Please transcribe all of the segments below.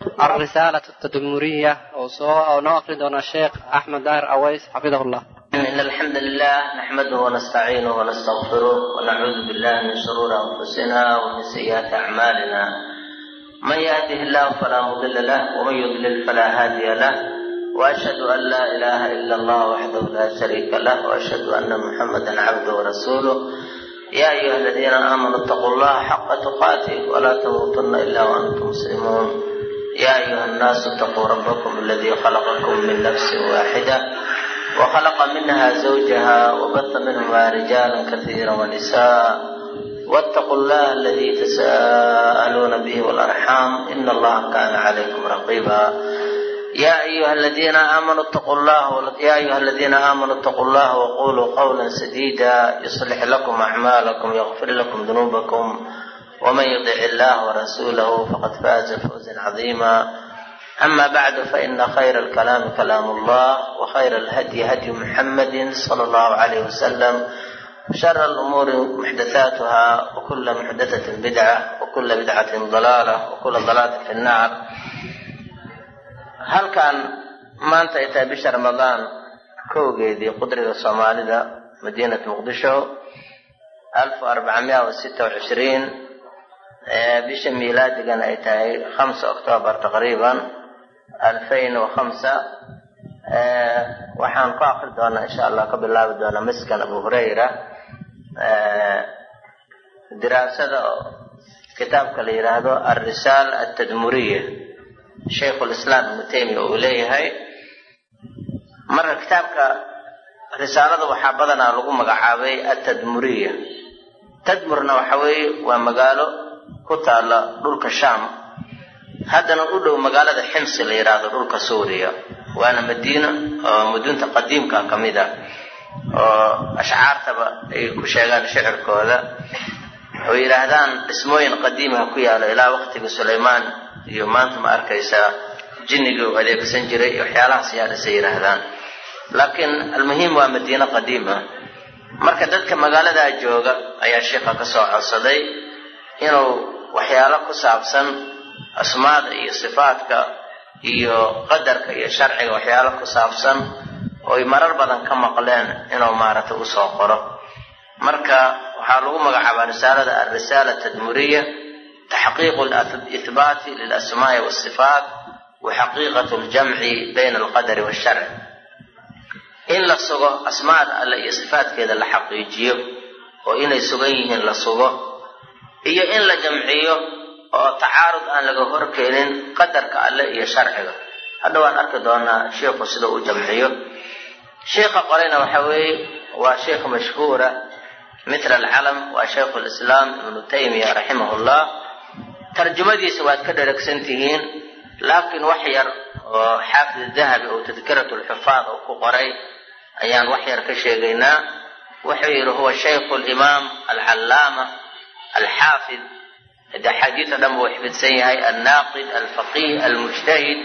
arisaalau tadmuriya oo noo akri doona sheekh axmed daahir aways xafidah llah in alxamdu lilah naxmaduhu wanastaciinuhu wanastaqfiruh wanacuudu billah min shuruuri anfusina wamin sayiaati acmaalina man yahdih illah falaa mudila lah waman yudlil falaa haadiya lah waashhadu an laa ilaha ila allah waxdahu laa shariika lah waashhadu ana muxamada cabduh warasuuluh ya ayuha aladiina aamanuu itaquu llaha xaqa tuqaatih walaa tamuutuna ila waantum muslimuun ya ayuha الnaasu اtaquu rabakm اladii khalaqakm min nafsi waaxida wkhalaqa minha zawjaha wbaha minhma rijaala kaiira wnisaa wاtaquu اllah aladii tasa'aluuna bih wاlarxaam in allaha kana calaykum raqiba ya ayuha ladiina aamanuu اtaquu llaha waquluu qawla sadida yuslix lakum acmaalakum ygfir lakum dunuubakum ومن يطع الله ورسوله فقد فاز فوزا عظيما أما بعد فإن خير الكلام كلام الله وخير الهدي هدي محمد صلى الله عليه وسلم شر الأمور محدثاتها وكل محدثة بدعة وكل بدعة ضلالة وكل ضلالة في النار halkan maanta ay tahay bisha ramadaan kowgeedii qudriga soomaalida madiinat muqdisho afarbacamiya wa sita bisha miilaadigana ay tahay khamsa octoobar taqriiban alfayn wa khamsa waxaan ku akri doonaa insha allah ka bilaabi doonaa maskan abu hurayra. Diraasada kitaabka la yidhaahdo alrisaala altadmuriya shaykhulislaam ibnu taymiya uu leeyahay. Marka kitaabka risaalada waxaa badanaa lagu magacaabay atadmuriya tadmurna waxa weeye waa magaalo ku taala dhulka shaam haddana u dhow magaalada ximsi la yidhaahdo dhulka suuriya. Waana madiina oo mudunta qadiimka ka mid a oo ashcaartaba ay ku sheegaan shicirkooda. Oo yidhaahdaan dhismooyin qadiimaha ku yaalo ilaa waqtiga sulaymaan iyo maanta ma arkaysaa jinnigii u adeegsan jiray iyo waxyaalahaas ayaa dhisay yidhaahdaan laakiin almuhiim waa madiino qadiima marka dadka magaaladaa jooga ayaa sheikha ka soo codsaday inuu waxyaalo ku saabsan asmaada iyo sifaadka iyo qadarka iyo sharciga waxyaalo ku saabsan ooy marar badan ka maqleen inuu maaragtay u soo qoro. Marka waxaa lagu magacaabaa risaalada alrisaala tadmuriya taxqiiqu ihbaati lilasmaai wasifaat wa xaqiiqatu ljamci bayna alqadari washarci in la sugo asmaada alle iyo sifaadkeeda la xaqiijiyo oo inay sugan yihiin la sugo iyo in la jamciyo oo tacaarud aan laga horkeenin qadarka alle iyo sharciga. Hadda waan arki doonaa sheikhu sida uu jamciyo. Sheikha qorayna waxa weeye waa sheikh mashhuura mitl alcalam waa shaykhu lislaam ibnu taymiya raximah llah tarjumadiisa waad ka dheragsan tihiin laakiin wax yar oo xaafid dahabi oo tadkirat lxufaad oo ku qoray ayaan wax yar ka sheegaynaa. Wuxuu yidhi huwa shaykhu limaam alcallaama alxaafid hade axaadiisa dhan buu xifidsan yahay alnaaqid alfaqih almujtahid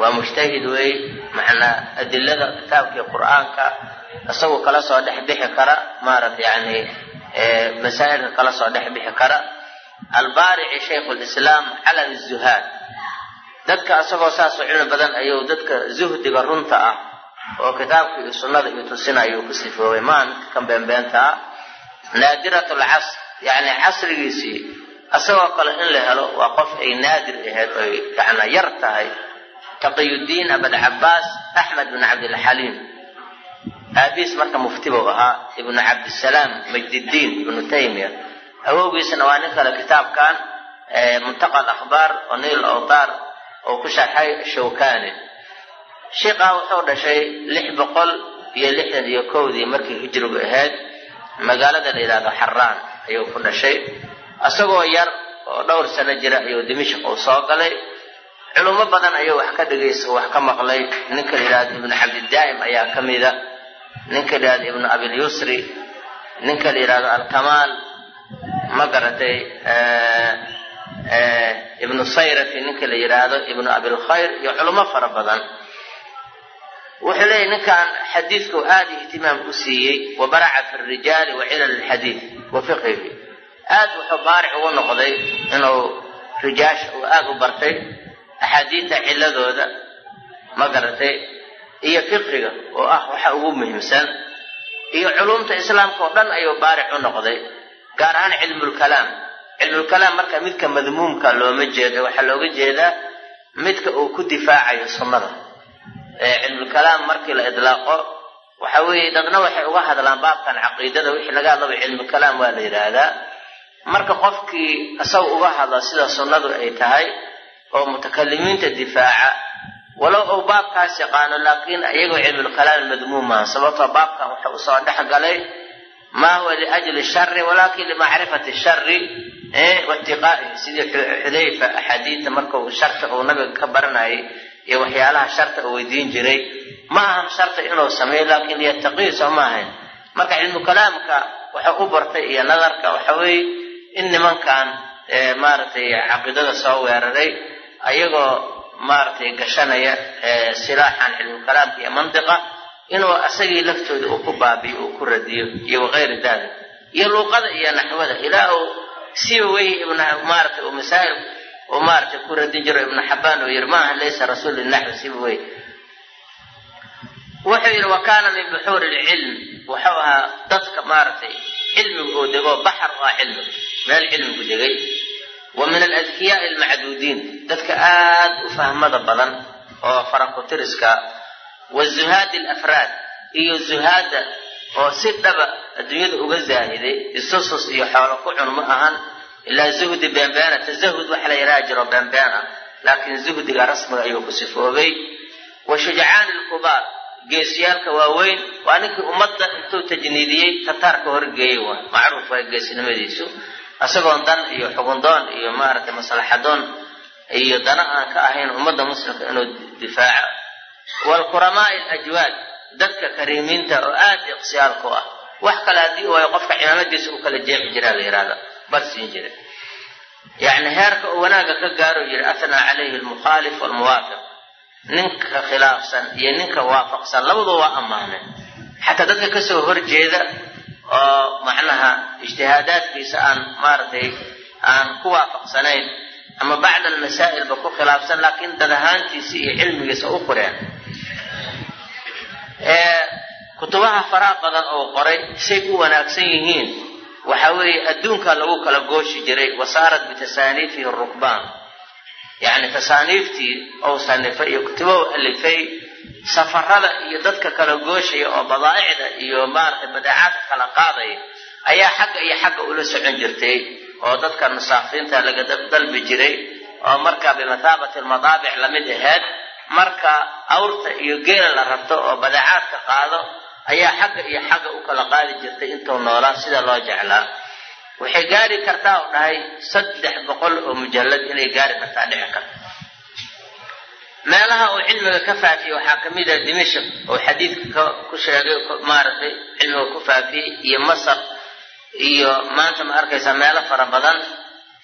waa mujtahid wey macnaa adilada kitaabkii qur'aanka isagoo kala soo dhex bixi kara maarata yani masaa'ilka kala soo dhex bixi kara albaarici shaykhu lislaam calam zuhaad dadka isagoo saasoo cilmi badan ayuu dadka zuhdiga runta ah oo kitaabka iyo sunnada iyo tusina ayuu ku sifoobay maa midka kan beenbeenta ah naadirat lcasr yani casrigiisii isagoo kale in la helo waa qof ay naadir ahayd oy yana yar tahay. Taqiyudiin abadcabaas axmed bin cabdilxaliim aabiis marka mufti buu ahaa ibnu cabdisalaam majdidiin ibnu taymiya. Awowgiisna waa nin kale kitaabkan muntaqa akhbaar oo niil awtaar oo ku sharxay shawkani sheikhaa wuxuu dhashay lix boqol iyo lixdan iyo kowdii markii hijrigu ahayd magaalada la yidhahdo xaraan ayuu ku dhashay. Isagoo yar oo dhowr sano jira ayuu dimishq uu soo galay. Culummo badan ayuu wax ka dhegaysa wax ka maqlay. Ninka la yidhahdo ibnu cabdidaa'im ayaa ka mida ninka la yidhahdo ibnu abilyusri ninka la yidhahdo alkamaal. Ma garatay ibnu sayrati ninka la yidhaahdo ibnu abilkhayr iyo culummo fara badan wuxuu leeyahy ninkan xadiidku aada ihtimaam u siiyey wa baraca fi rijaali wa cilal lxadiid wa fiqhihi aad wuxuu baaric ugu noqday inuu rijaasha uu aada u bartay axaadiidta ciladooda ma garatay iyo fiqhiga oo ah waxa ugu muhiimsan iyo culumta islaamka oo dhan ayuu baaric u noqday gaar ahaan cilmulkalaam cilmulkalaam marka midka madmuumka looma jeedo waxaa looga jeedaa midka uu ku difaacayo sunnada cilmulkalaam markii la idlaaqo waxa weeye dadna waxay uga hadlaan baabkan caqiidada wixii laga hadlaba cilmulkalaam waa la yidhaahdaa. Marka qofkii isaga uga hadla sida sunnadu ay tahay oo mutakalimiinta difaaca walow uu baabkaas yaqaano laakiin iyagoo cilmulkalaam madmuum maaha sababtoo baabkan waxa u soo dhex galay ma huwa liajli shari walakin limacrifati shari waitiqaa'ihi sidii xudayfa axaadiidta marka uu sharta uu nabiga ka baranayay iyo waxyaalaha sharta uu weydiin jiray. Ma ahan sharta inuu sameeyo laakin yataqii soo ma ahayn. Marka cilmukalaamka waxa u bartay iyo nadarka waxa weeye in nimankan maaragtay caqiidada soo weeraray ayagoo maaragtay gashanaya silaaxan cilmukalaamka iyo mandiqa inuu asagii laftooda uu ku baabiyo uu ku radiyo iyo wakayri dalik iyo luuqada iyo naxwada ilaa uu siba wey maaragtay uu masaa'il uu maaragtay ku radin jiro ibnu xabaan uu yidhi maaha laysa rasuul naxwi siba wey wuxuu yidhi wa kaana min buxuuri lcilm wuxuu ahaa dadka maaragtay cilmiga oo dego baxar oo ah cilmiga meel cilmigu degay. Wa min aladkiyaai almacduudiin dadka aad u fahmada badan oo farakutiriska wazuhaadi alafraad iyo zuhaada oo si dhaba adduunyada uga zaahiday isusus iyo xoolo ku cun ma ahan ilaa zuhdi beenbeena tasahud waxa la yidhaha jiro beenbeen ah laakiin zuhdiga rasmiga ayuu ku sifoobay. Wa shujcaani lkubaar geesiyaalka waaweyn waa ninkii ummadda intuu tajniidiyey tataarka horgeeyey waa. Macruuf waa geesinimadiisu isagoon dan iyo xugundoon iyo maaragtay maslaxadoon iyo dana aan ka ahayn ummadda muslimka inuu difaaco. Waalkuramaai alajwaad dadka kariimiinta oo aad iqsiyaalku ah. Wax kale haddii ay qofka cimaamadiisa u kala jeexi jiraa la yidhahda bal siin jira yacni heerka uu wanaagga ka gaaro yidhi athnaa calayhi almukhaalif waalmuwaafiq ninka khilaafsan iyo ninka waafaqsan labadu waa ammaaneen xataa dadka ka soo horjeeda oo macnaha ijtihaadaadkiisa aan maaragtay aan ku waafaqsanayn ama bacda almasaa'ilba ku khilaafsan laakiin dad ahaantiisa iyo cilmigiisa u qoreen. Kutubaha faraha badan oo qoray say u wanaagsan yihiin waxa weeye adduunka lagu kala gooshi jiray wasaarat bitasaaniifihi rukbaan yacni tasaaniiftii ou sanifay iyo kutubow alifay safarada iyo dadka kala gooshaya oo badaa'icda iyo maaragtay badeecaadka kala qaadaya ayaa xagga iyo xagga ula socon jirtay oo dadka nusaafiinta laga dalbi jiray oo marka bimathaabati almadaabic la mid ahayd marka awrta iyo geela la rabto oo badeecaadka qaado ayaa xagga iyo xagga u kala qaadi jirtay intuu noolaa sida loo jeclaa. Waxay gaari kartaa u dhahay saddex boqol oo mujallad inay gaari kartaa dhici karta. Meelaha uu cilmiga ka faafiyey waxaa ka mid ah dimashik oo xadiidka ku sheegay maaragtay cilmiga ku faafiyey iyo masar iyo maanta ma arkaysaa meelo fara badan.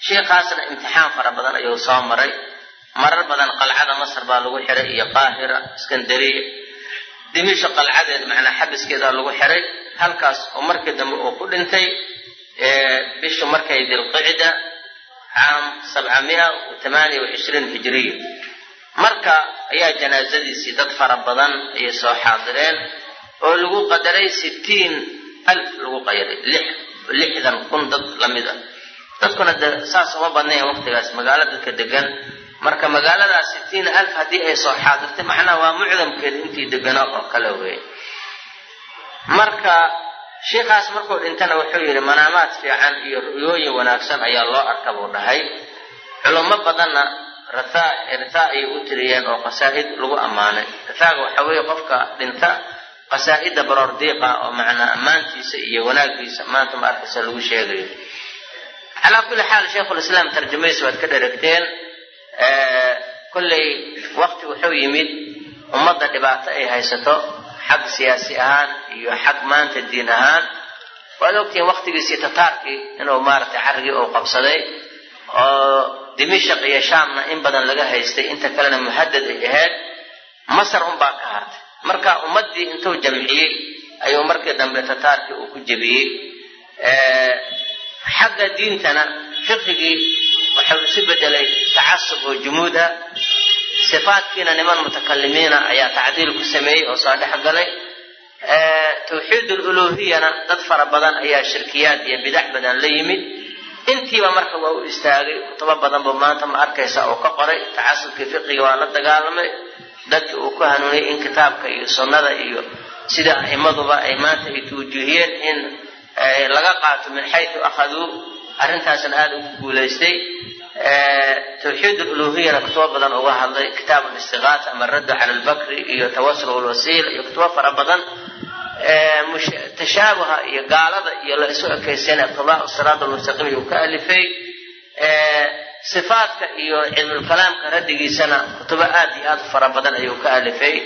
Sheikhaasna imtixaan fara badan ayuu soo maray. Marar badan qalcada masar baa lagu xiray iyo qaahira iskandariya dimashik qalcadeed macnaa xabiskeeda lagu xiray halkaas oo markii dambe uu ku dhintay bishu markay dilqicda caam sabca mia tamaaniya wa cishriin hijiriya marka ayaa janaasadiisii dad fara badan ayay soo xaadireen oo lagu qadaray sittiin alf lagu qayray lix lixdan kun dad la mid ah. Dadkuna de saas uma badnayn waqtigaas magaalo dadka degan marka magaaladaas sittiin alf haddii ay soo xaadirtay macnaha waa mucdamkeeda intii deganaa oo kale wey marka sheikhaas markuu dhintana wuxuu yidhi manaamaad fiican iyo ru'yooyin wanaagsan ayaa loo arka buu dhahay. Culummo badanna rathaa rithaa ayay u tiriyeen oo qasaa'id lagu ammaanay. Rithaaga waxa weeye qofka dhinta qasaa'ida baroordiiqa oo macnaa ammaantiisa iyo wanaagiisa maanta ma arkaysa lagu sheegayo. Calaa kulli xaal shaykhulislaam tarjamaysa waad ka dheragteen kolley waqti wuxuu yimid ummadda dhibaato ay haysato xag siyaasi ahaan iyo xag maanta diin ahaan. Waad ogtihiin waqtigiisii tataarkii inuu maaragtay carrigii uu qabsaday oo dimishaq iyo shaamna in badan laga haystay inta kalena muhadad ay ahayd. Masar unbaa ka hartay. Marka ummaddii intuu jamciyey ayuu markii dambe tataarkii uu ku jebiyey. Xagga diintana fiqhigii wuxuu isu bedelay tacasub oo jumuud ah sifaadkiina niman mutakalimiina ayaa tacdiil ku sameeyey oo soo dhex galay. Tawxiid uluhiyana dad fara badan ayaa shirkiyaad iyo bidax badan la yimid. Intiiba marka waa u istaagay kutubo badan buu maanta ma arkaysa uu ka qoray. Tacasubkii fiqiga waa la dagaalamay. Dadkii uu ku hanuuniyey in kitaabka iyo sunnada iyo sida a'imaduba ay maanta ay tuujuhiyeen in laga qaato min xaytu akhaduu arrintaasna aada ugu guulaystay tawxiid uluhiyana kutubo badan uga hadlay kitaab listiqaasa ama raddu cala albakri iyo tawasul walwasiila iyo kutubo fara badan tashaabuha iyo gaalada iyo la isu ekaysan iqtidaa siraat almustaqiim uu ka alifay sifaadka iyo cilmulkalaamka raddigiisana kutubo aad iyo aad fara badan ayuu ka alifay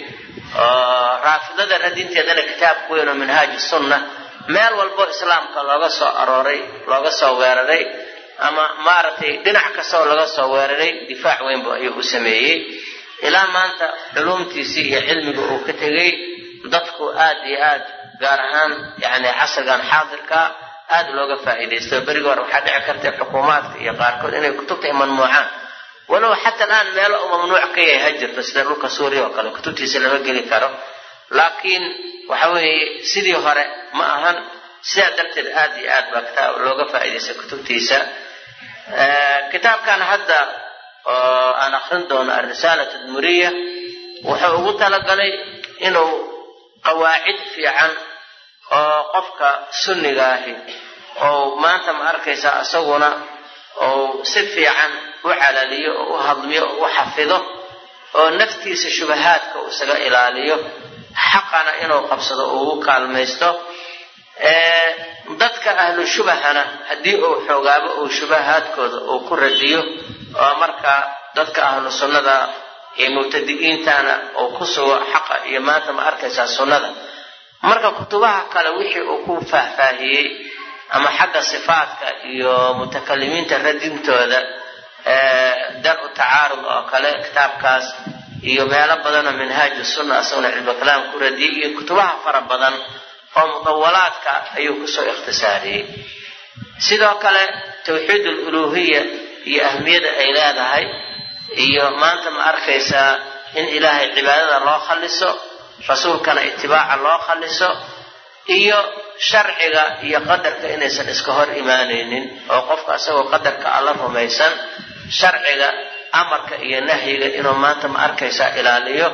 raafidada radinteedana kitaab weyn oo minhaaj sunna meel walbo islaamka looga soo arooray looga soo weeraray ama maaragtay dhinac kastoo laga soo weeraray difaac weynba ayuu u sameeyey. Ilaa maanta culumtiisii iyo cilmiga uu ka tegey dadku aad iyo aad gaar ahaan yani casrigan xaadirka aad looga faa'iidaysto. Berigi hore waxaa dhici karta xukuumaadka iyo qaarkood inay kutubta ay mamnuucaan. Walow xata alaan meelo uu mamnuuc ka yahay ha jirto sida dhulka suuriya oo kale kutubtiisa lama geli karo laakiin waxa weeye sidii hore ma ahan. Sidaa darteed aad iyo aad baa kitaab looga faa'iidaystay kutubtiisa. Kitaabkan hadda oo aan akrin doono alrisaala tadmuriya wuxuu ugu talagalay inuu qawaacid fiican oo qofka sunniga ahi oo maanta ma arkaysa isaguna ou si fiican u calaliyo oo u hadmiyo oo u xafido oo naftiisa shubahaadka isaga ilaaliyo xaqana inuu qabsado uu ugu kaalmaysto dadka ahlu shubahana haddii uu xoogaabo uu shubahaadkooda uu ku radiyo oo markaa dadka ahlu sunnada iyo mubtadi'iintana uu ku sugo xaqa iyo maanta ma arkaysaa sunnada. Marka kutubaha kale wixii uu ku faahfaahiyey ama xagga sifaadka iyo mutakalimiinta radintooda dar-u tacaarud oo kale kitaabkaas iyo meelo badanoo minhaaju sunna asaguna cilmu kalaam ku radiyey iyo kutubaha fara badan oo mudawalaadka ayuu ku soo ikhtisaariyey. Sidoo kale tawxiid aluluhiya iyo ahmiyada ay leedahay iyo maanta ma arkaysaa in ilaahay cibaadada loo khaliso rasuulkana itibaaca loo khaliso iyo sharciga iyo qadarka inaysan iska hor imaanaynin oo qofka isagoo qadarka alla rumaysan sharciga amarka iyo nahyiga inuu maanta ma arkaysaa ilaaliyo.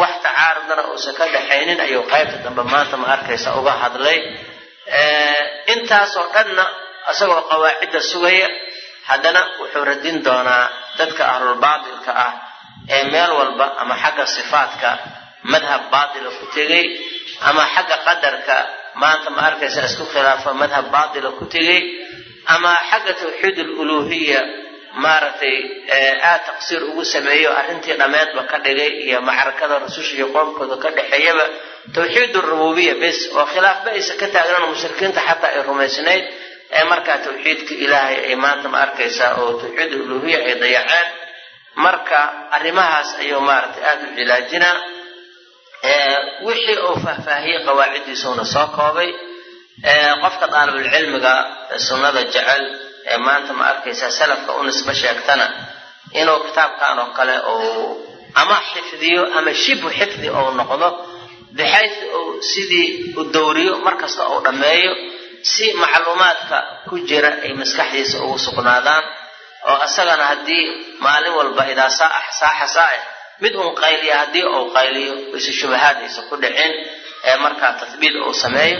Wax tacaarudana uusan ka dhaxaynin ayuu qaybta dambe maanta ma arkaysa uga hadlay. Intaasoo dhanna isagoo qawaacidda sugaya haddana wuxuu radin doonaa dadka ahlulbaatilka ah ee meel walba ama xagga sifaadka madhab baatila ku tegey ama xagga qadarka maanta ma arkaysa isku khilaafo madhab baatila ku tegey ama xagga tawxiid aluluhiya maaragtay aad taqsiir ugu sameeyo arrintii dhammeedba ka dhigay iyo macrakada rususha iyo qoomkooda ka dhexeeyaba tawxiid arububiya bes oo khilaafba aysa ka taagnan mushrikiinta xataa ay rumaysnayd ee markaa tawxiidka ilaahay ay maanta ma arkaysaa oo tawxiid uluhiya ay dayaceen. Marka arrimahaas ayuu maaragtay aada u cilaajinaa wixii uu faahfaahiyey qawaaciddiisuuna soo koobay qofka daalibulcilmiga sunnada jecel ee maanta ma arkaysaa salafka u nisbo sheegtana inuu kitaabkan oo kale uu ama xifdiyo ama shibu xifdi ou noqdo bixays uu sidii u dowriyo markasta uu dhammeeyo si macluumaadka ku jira ay maskaxdiisa ugu sugnaadaan oo isagana haddii maalin walba idaa saaxa saaix mid uun qayliya haddii uu qayliyo ise shubahaad aysa ku dhicin ee markaa tathbiit uu sameeyo.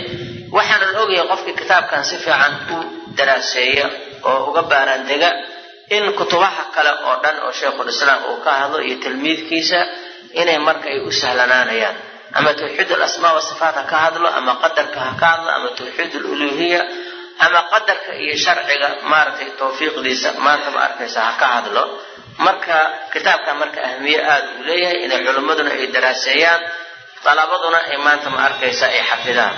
Waxaana la ogyahay qofkii kitaabkan si fiican u daraaseeya oo uga baaraandega in kutubaha kale oo dhan oo sheikhulislaam uu ka hadlo iyo tilmiidkiisa inay marka ay u sahlanaanayaan. Ama tawxiid alasmaa wasifaat ha ka hadlo ama qadarka ha ka hadlo ama tawxiid aluluhiya ama qadarka iyo sharciga maaragtay tawfiiqdiisa maanta ma arkaysa ha ka hadlo. Marka kitaabkan marka ahmiye aada uu leeyahay inay culimmaduna ay daraaseeyaan dalabaduna ay maanta ma arkaysa ay xafidaan.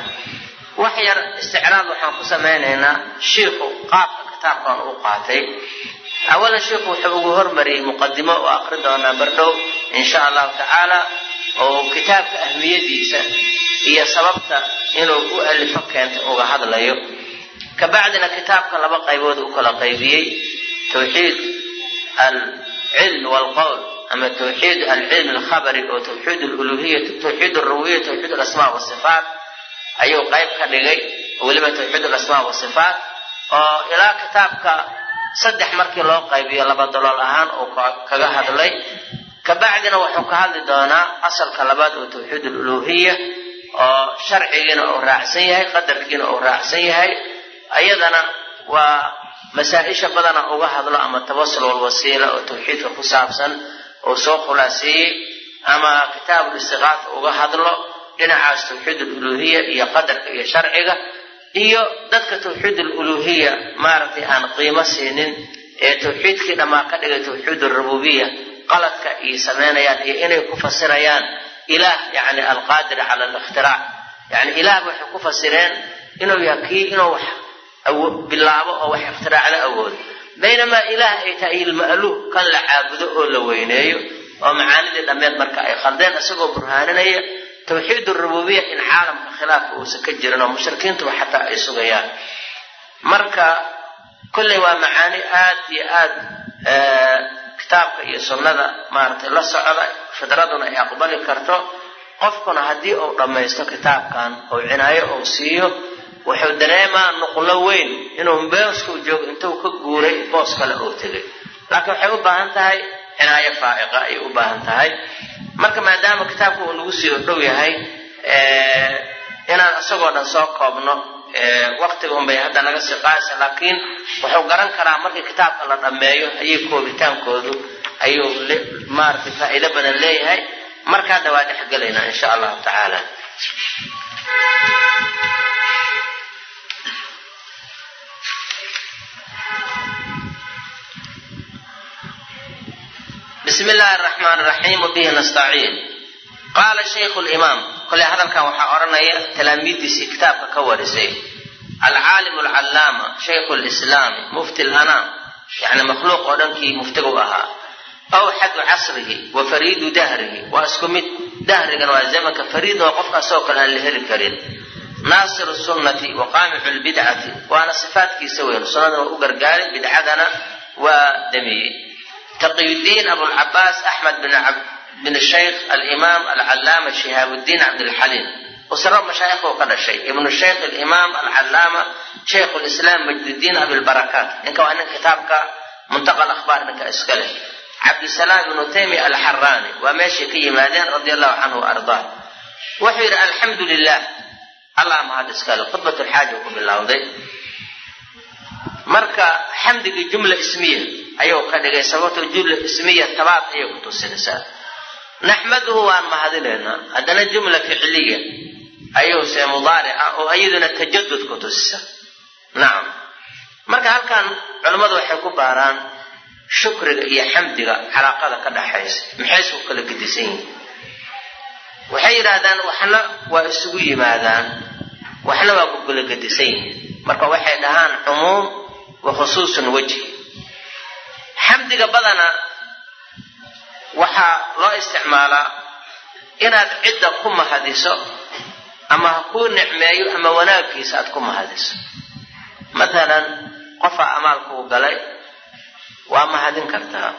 Wax yar isticraad waxaan ku samaynaynaa shiikhu qaabka kitaabkan uu qaatay. Awalan shiikhu wuxuu ugu hormariyey muqadimo oo aqri doonaa bardhow insha allahu tacaala oo kitaabka ahmiyadiisa iyo sababta inuu u alifo keenta uga hadlayo. Kabacdina kitaabka laba qaybood u kala qaybiyey tawxiid alcilm walqowl ama tawxiid alcilm alkhabari oo tawxiid aluluhiya tawxiid alrububiya tawxiid alasmaa wasifaat ayuu qayb ka dhigay. Weliba tawxiid alasmaa wasifaat oo ilaa kitaabka saddex markii loo qaybiyo laba dalool ahaan uu kaga hadlay. Kabacdina wuxuu ka hadli doonaa asalka labaad oo tawxiid aluluhiya oo sharcigiina uu raacsan yahay qadarkiina uu raacsan yahay. Ayadana waa masaa-isha badana uga hadlo ama tawasul walwasiila oo tawxiidka ku saabsan uu soo khulaaseeyey ama kitaabul istiqaasa uga hadlo dhinacaas tawxiid aluluhiya iyo qadarka iyo sharciga iyo dadka tawxiid aluluhiya maaragtay aan qiimo siinin ee tawxiidkii dhammaa ka dhigay tawxiid alrububiya qaladka iyo samaynayaan iyo inay ku fasirayaan. Ilaah yani alqaadir cala alikhtiraac yani ilaah waxay ku fasireen inuu yahay kii inuu wax bilaabo oo wax ikhtiraacla awoodo baynamaa ilaah ay tahay ilma'luuh kan la caabudo oo la weyneeyo oo macaanidii dhammeed marka ay khaldeen isagoo burhaaninaya tawxiid rububiya in caalamka khilaafka uusan ka jirin oo mushrikiintuba xataa ay sugayaan. Marka kolley waa macaani aad iyo aad kitaabka iyo sunnada maaragtay la socda fidraduna ay aqbali karto. Qofkuna haddii uu dhammaysto kitaabkan oo cinaayo uu siiyo wuxuu dareemaa nuqlo weyn inuu booskuu joogo intuu ka guuray boos kale uu tegay. Laakiin waxay u baahan tahay cinaayo faa'iqa ayay u baahan tahay. Marka maadaama kitaabka uu nagu sii dhow yahay inaan isagoo dhan soo koobno waqtiga unbay hadda naga sii qaadaysa laakiin wuxuu garan karaa markii kitaabka la dhammeeyo ayay koobitaankoodu ayuu maaragtay faa'iido badan leeyahay. Marka hadda waa dhexgelaynaa insha allahu tacaala bismi illaahi araxmaan iraxiim wabihi nastaciin qaala shaykhu limaam koley hadalkan waxaa odhanaya talaamiiddiisii kitaabka ka warisay. Alcaalim alcallaama shaykhu lislaami mufti lanaam yani makhluuq oo dhankii muftiga u ahaa. Awxadu casrihi wa fariidu dahrihi. Waa isku mid dahrigana waa zamanka fariid oo qofkaasoo kale aan la heli karin. Naasiru sunnati wa lbidcati waana sifaatkiisa weyn. Sunnadana u gargaaray bidcadana waa damiyey taqiyudiin abulcabaas axmed bin shaykh alimaam alcallaama shihaabudiin cabdilxaliim usro mashaayikhu ka dhashay. Ibnu shaykh alimaam alcallaama shaykhu lislaam majdudiin abilbarakaat ninka waa nin kitaabka muntaqa akhbaar ninka iska leh. Cabdisalaam ibnu taymiya alxaraani waa meeshay ka yimaadeen radia allahu canhu wa ardaa wuxuu yidhi alxamdu lilah allah mahad iskale khudbat lxaaja ku bilowday. Marka xamdigii jumla ismiya ayuu ka dhigay sababtoo jumla ismiya tabaad ayay ku tusinaysaa. Naxmaduhu waan mahadinaynaa haddana jumla ficliya ayuu se mudaarica oo iyaduna tajadud ku tusisa nacam marka halkan culammadu waxay ku baaraan shukriga iyo xamdiga calaaqada ka dhaxaysa. Maxaysu kala gedisan yihiin waxay yidhaahdaan waxna waa isugu yimaadaan waxna waa ku kala gedisan yihiin. Marka waxay dhahaan cumuum wa khusuusun wejhi xamdiga badana waxaa loo isticmaalaa inaad cidda ku mahadiso ama ha kuu nicmeeyo ama wanaaggiisa aad ku mahadiso. Matalan qofaa amaalkuu galay waa mahadin kartaa.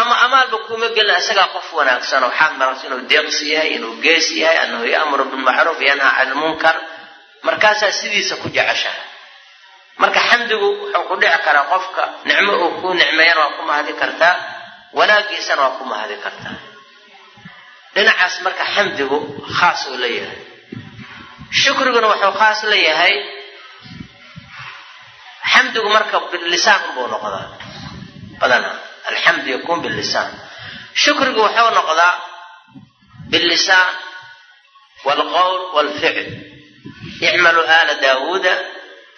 Ama amaalba kuuma gelin isagaa qof wanaagsan waxaad maragto inuu deeqsi yahay inuu gees yahay annahu ya'muru bilmacruuf yanhaa cani lmunkar markaasaa sidiisa ku jeceshahay marka xamdigu wuxuu ku dhici karaa qofka nicmo uu kuu nicmeeyana waa ku mahadi kartaa wanaaggiisana waa ku mahadi kartaa. Dhinacaas marka xamdigu khaas uu la yahay. Shukriguna wuxuu khaas la yahay. Xamdigu marka bilisaan unbuu noqdaa. Badana alxamdu yakun bilisaan shukrigu wuxuu noqdaa bilisaan waalqowl waalficl icmaluu aala daawuuda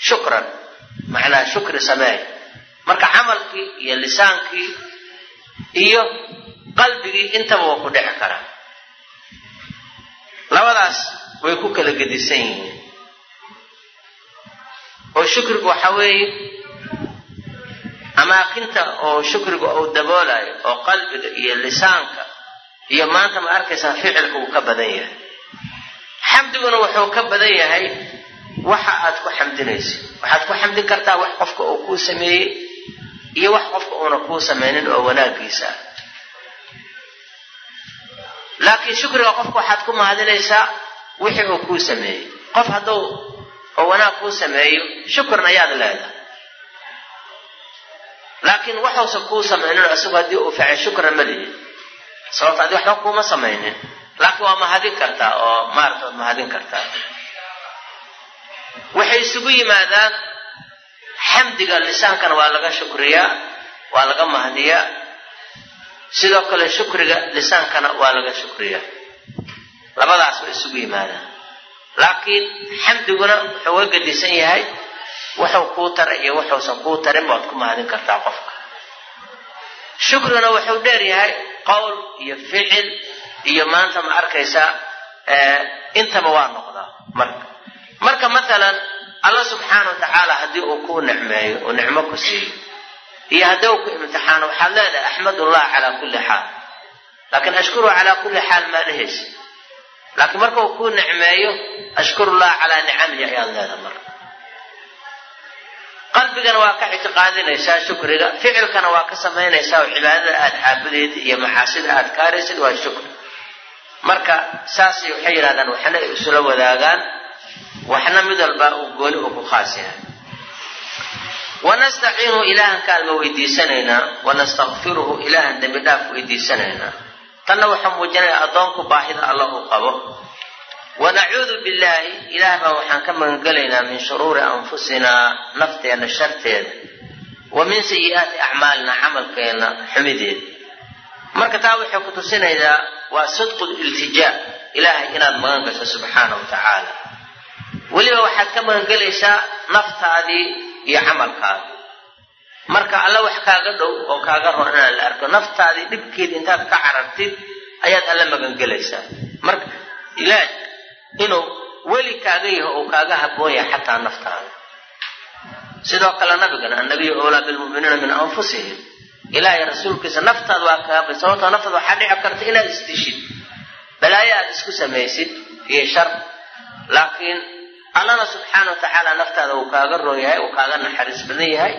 shukran macnaa shukri sameey marka camalkii iyo lisaankii iyo qalbigii intaba waa ku dhici karaa labadaas way ku kala gedisan yihiin. Oo shukrigu waxa weeye amaakinta oo shukrigu uu daboolayo oo qalbiga iyo lisaanka iyo maanta ma arkaysaa ficilka uu ka badan yahay. Xamdiguna wuxuu ka badan yahay waxa aad ku xamdinaysa waxaad ku xamdin kartaa wax qofka uu kuu sameeyey iyo wax qofka uuna kuu samaynin oo wanaagiisa ah laakiin shukriga qofka waxaad ku mahadinaysaa wixii uu kuu sameeyey. Qof hadduu oo wanaag kuu sameeyo shukrna ayaad leedahay. Laakiin waxuusan kuu samaynin isagu haddii uu facay shukra ma lihi. Sababto adi waxba kuuma samaynin laakiin waa mahadin kartaa oo maarata waad mahadin kartaa waxay isugu yimaadaan xamdiga lisaankana waa laga shukriyaa waa laga mahdiyaa. Sidoo kale shukriga lisaankana waa laga shukriyaa. Labadaas way isugu yimaadaan. Laakiin xamdiguna wuxuu ga gadisan yahay wuxuu kuu taray iyo wuxuusan kuu tarin baad ku mahadin kartaa qofka. Shukriguna wuxuu dheer yahay qowl iyo ficil iyo maanta ma arkaysaa intaba waa noqdaa marka marka mathalan alla subxaana wa tacaala haddii uu kuu nicmeeyo uu nicmo ku siiyo iyo haddii uu ku imtixaano waxaad leedahay axmadullah calaa kulli xaal. Laakiin ashkuru calaa kulli xaal maa dhehaysa. Laakiin marka uu kuu nicmeeyo ashkurullah calaa nicamihi ayaad leedahay marka. Qalbigana waa ka ictiqaadinaysaa shukriga. Ficilkana waa ka samaynaysaa oo cibaadada aada caabudeed iyo maxaasida aad kaaraysid waa shukri marka saasay waxay yidhahdaan waxna ay isula wadaagaan waxna mid walba uu gooni uu ku khaas yahay. Wanastaciinu ilaahan kaalma weydiisanaynaa wanastakfiruhu ilaahan dembi dhaaf weydiisanaynaa. Tanna waxaa muujinaya addoonku baahida alla uu qabo. Wanacuudu billaahi ilaah baan waxaan ka magangelaynaa min shuruuri anfusinaa nafteenna sharteeda wa min sayi-aati acmaalina camalkeenna xumideeda marka taa waxay ku tusinaysaa waa sidqu iltijaa ilaahay inaad magan gasho subxaana wa tacaala weliba waxaad ka magangelaysaa naftaadii iyo camalkaadi marka alla wax kaaga dhow oo kaaga ron inaan la arko naftaadii dhibkeeda intaad ka carartid ayaad alla magangelaysaa marka ilaah inuu weli kaaga yaho uu kaaga haboon yahay xataa naftaada. Sidoo kale nabigana annabiyu owlaa bilmu'miniina min anfusihim. Ilaahay rasuulkiisa naftaada waa kaaba sababtoo naftaada waxaa dhici karta inaad isdishid balaayo aad isku samaysid iyo shar. Laakiin allana subxaana wa tacaala naftaada uu kaaga roon yahay uu kaaga naxariis badan yahay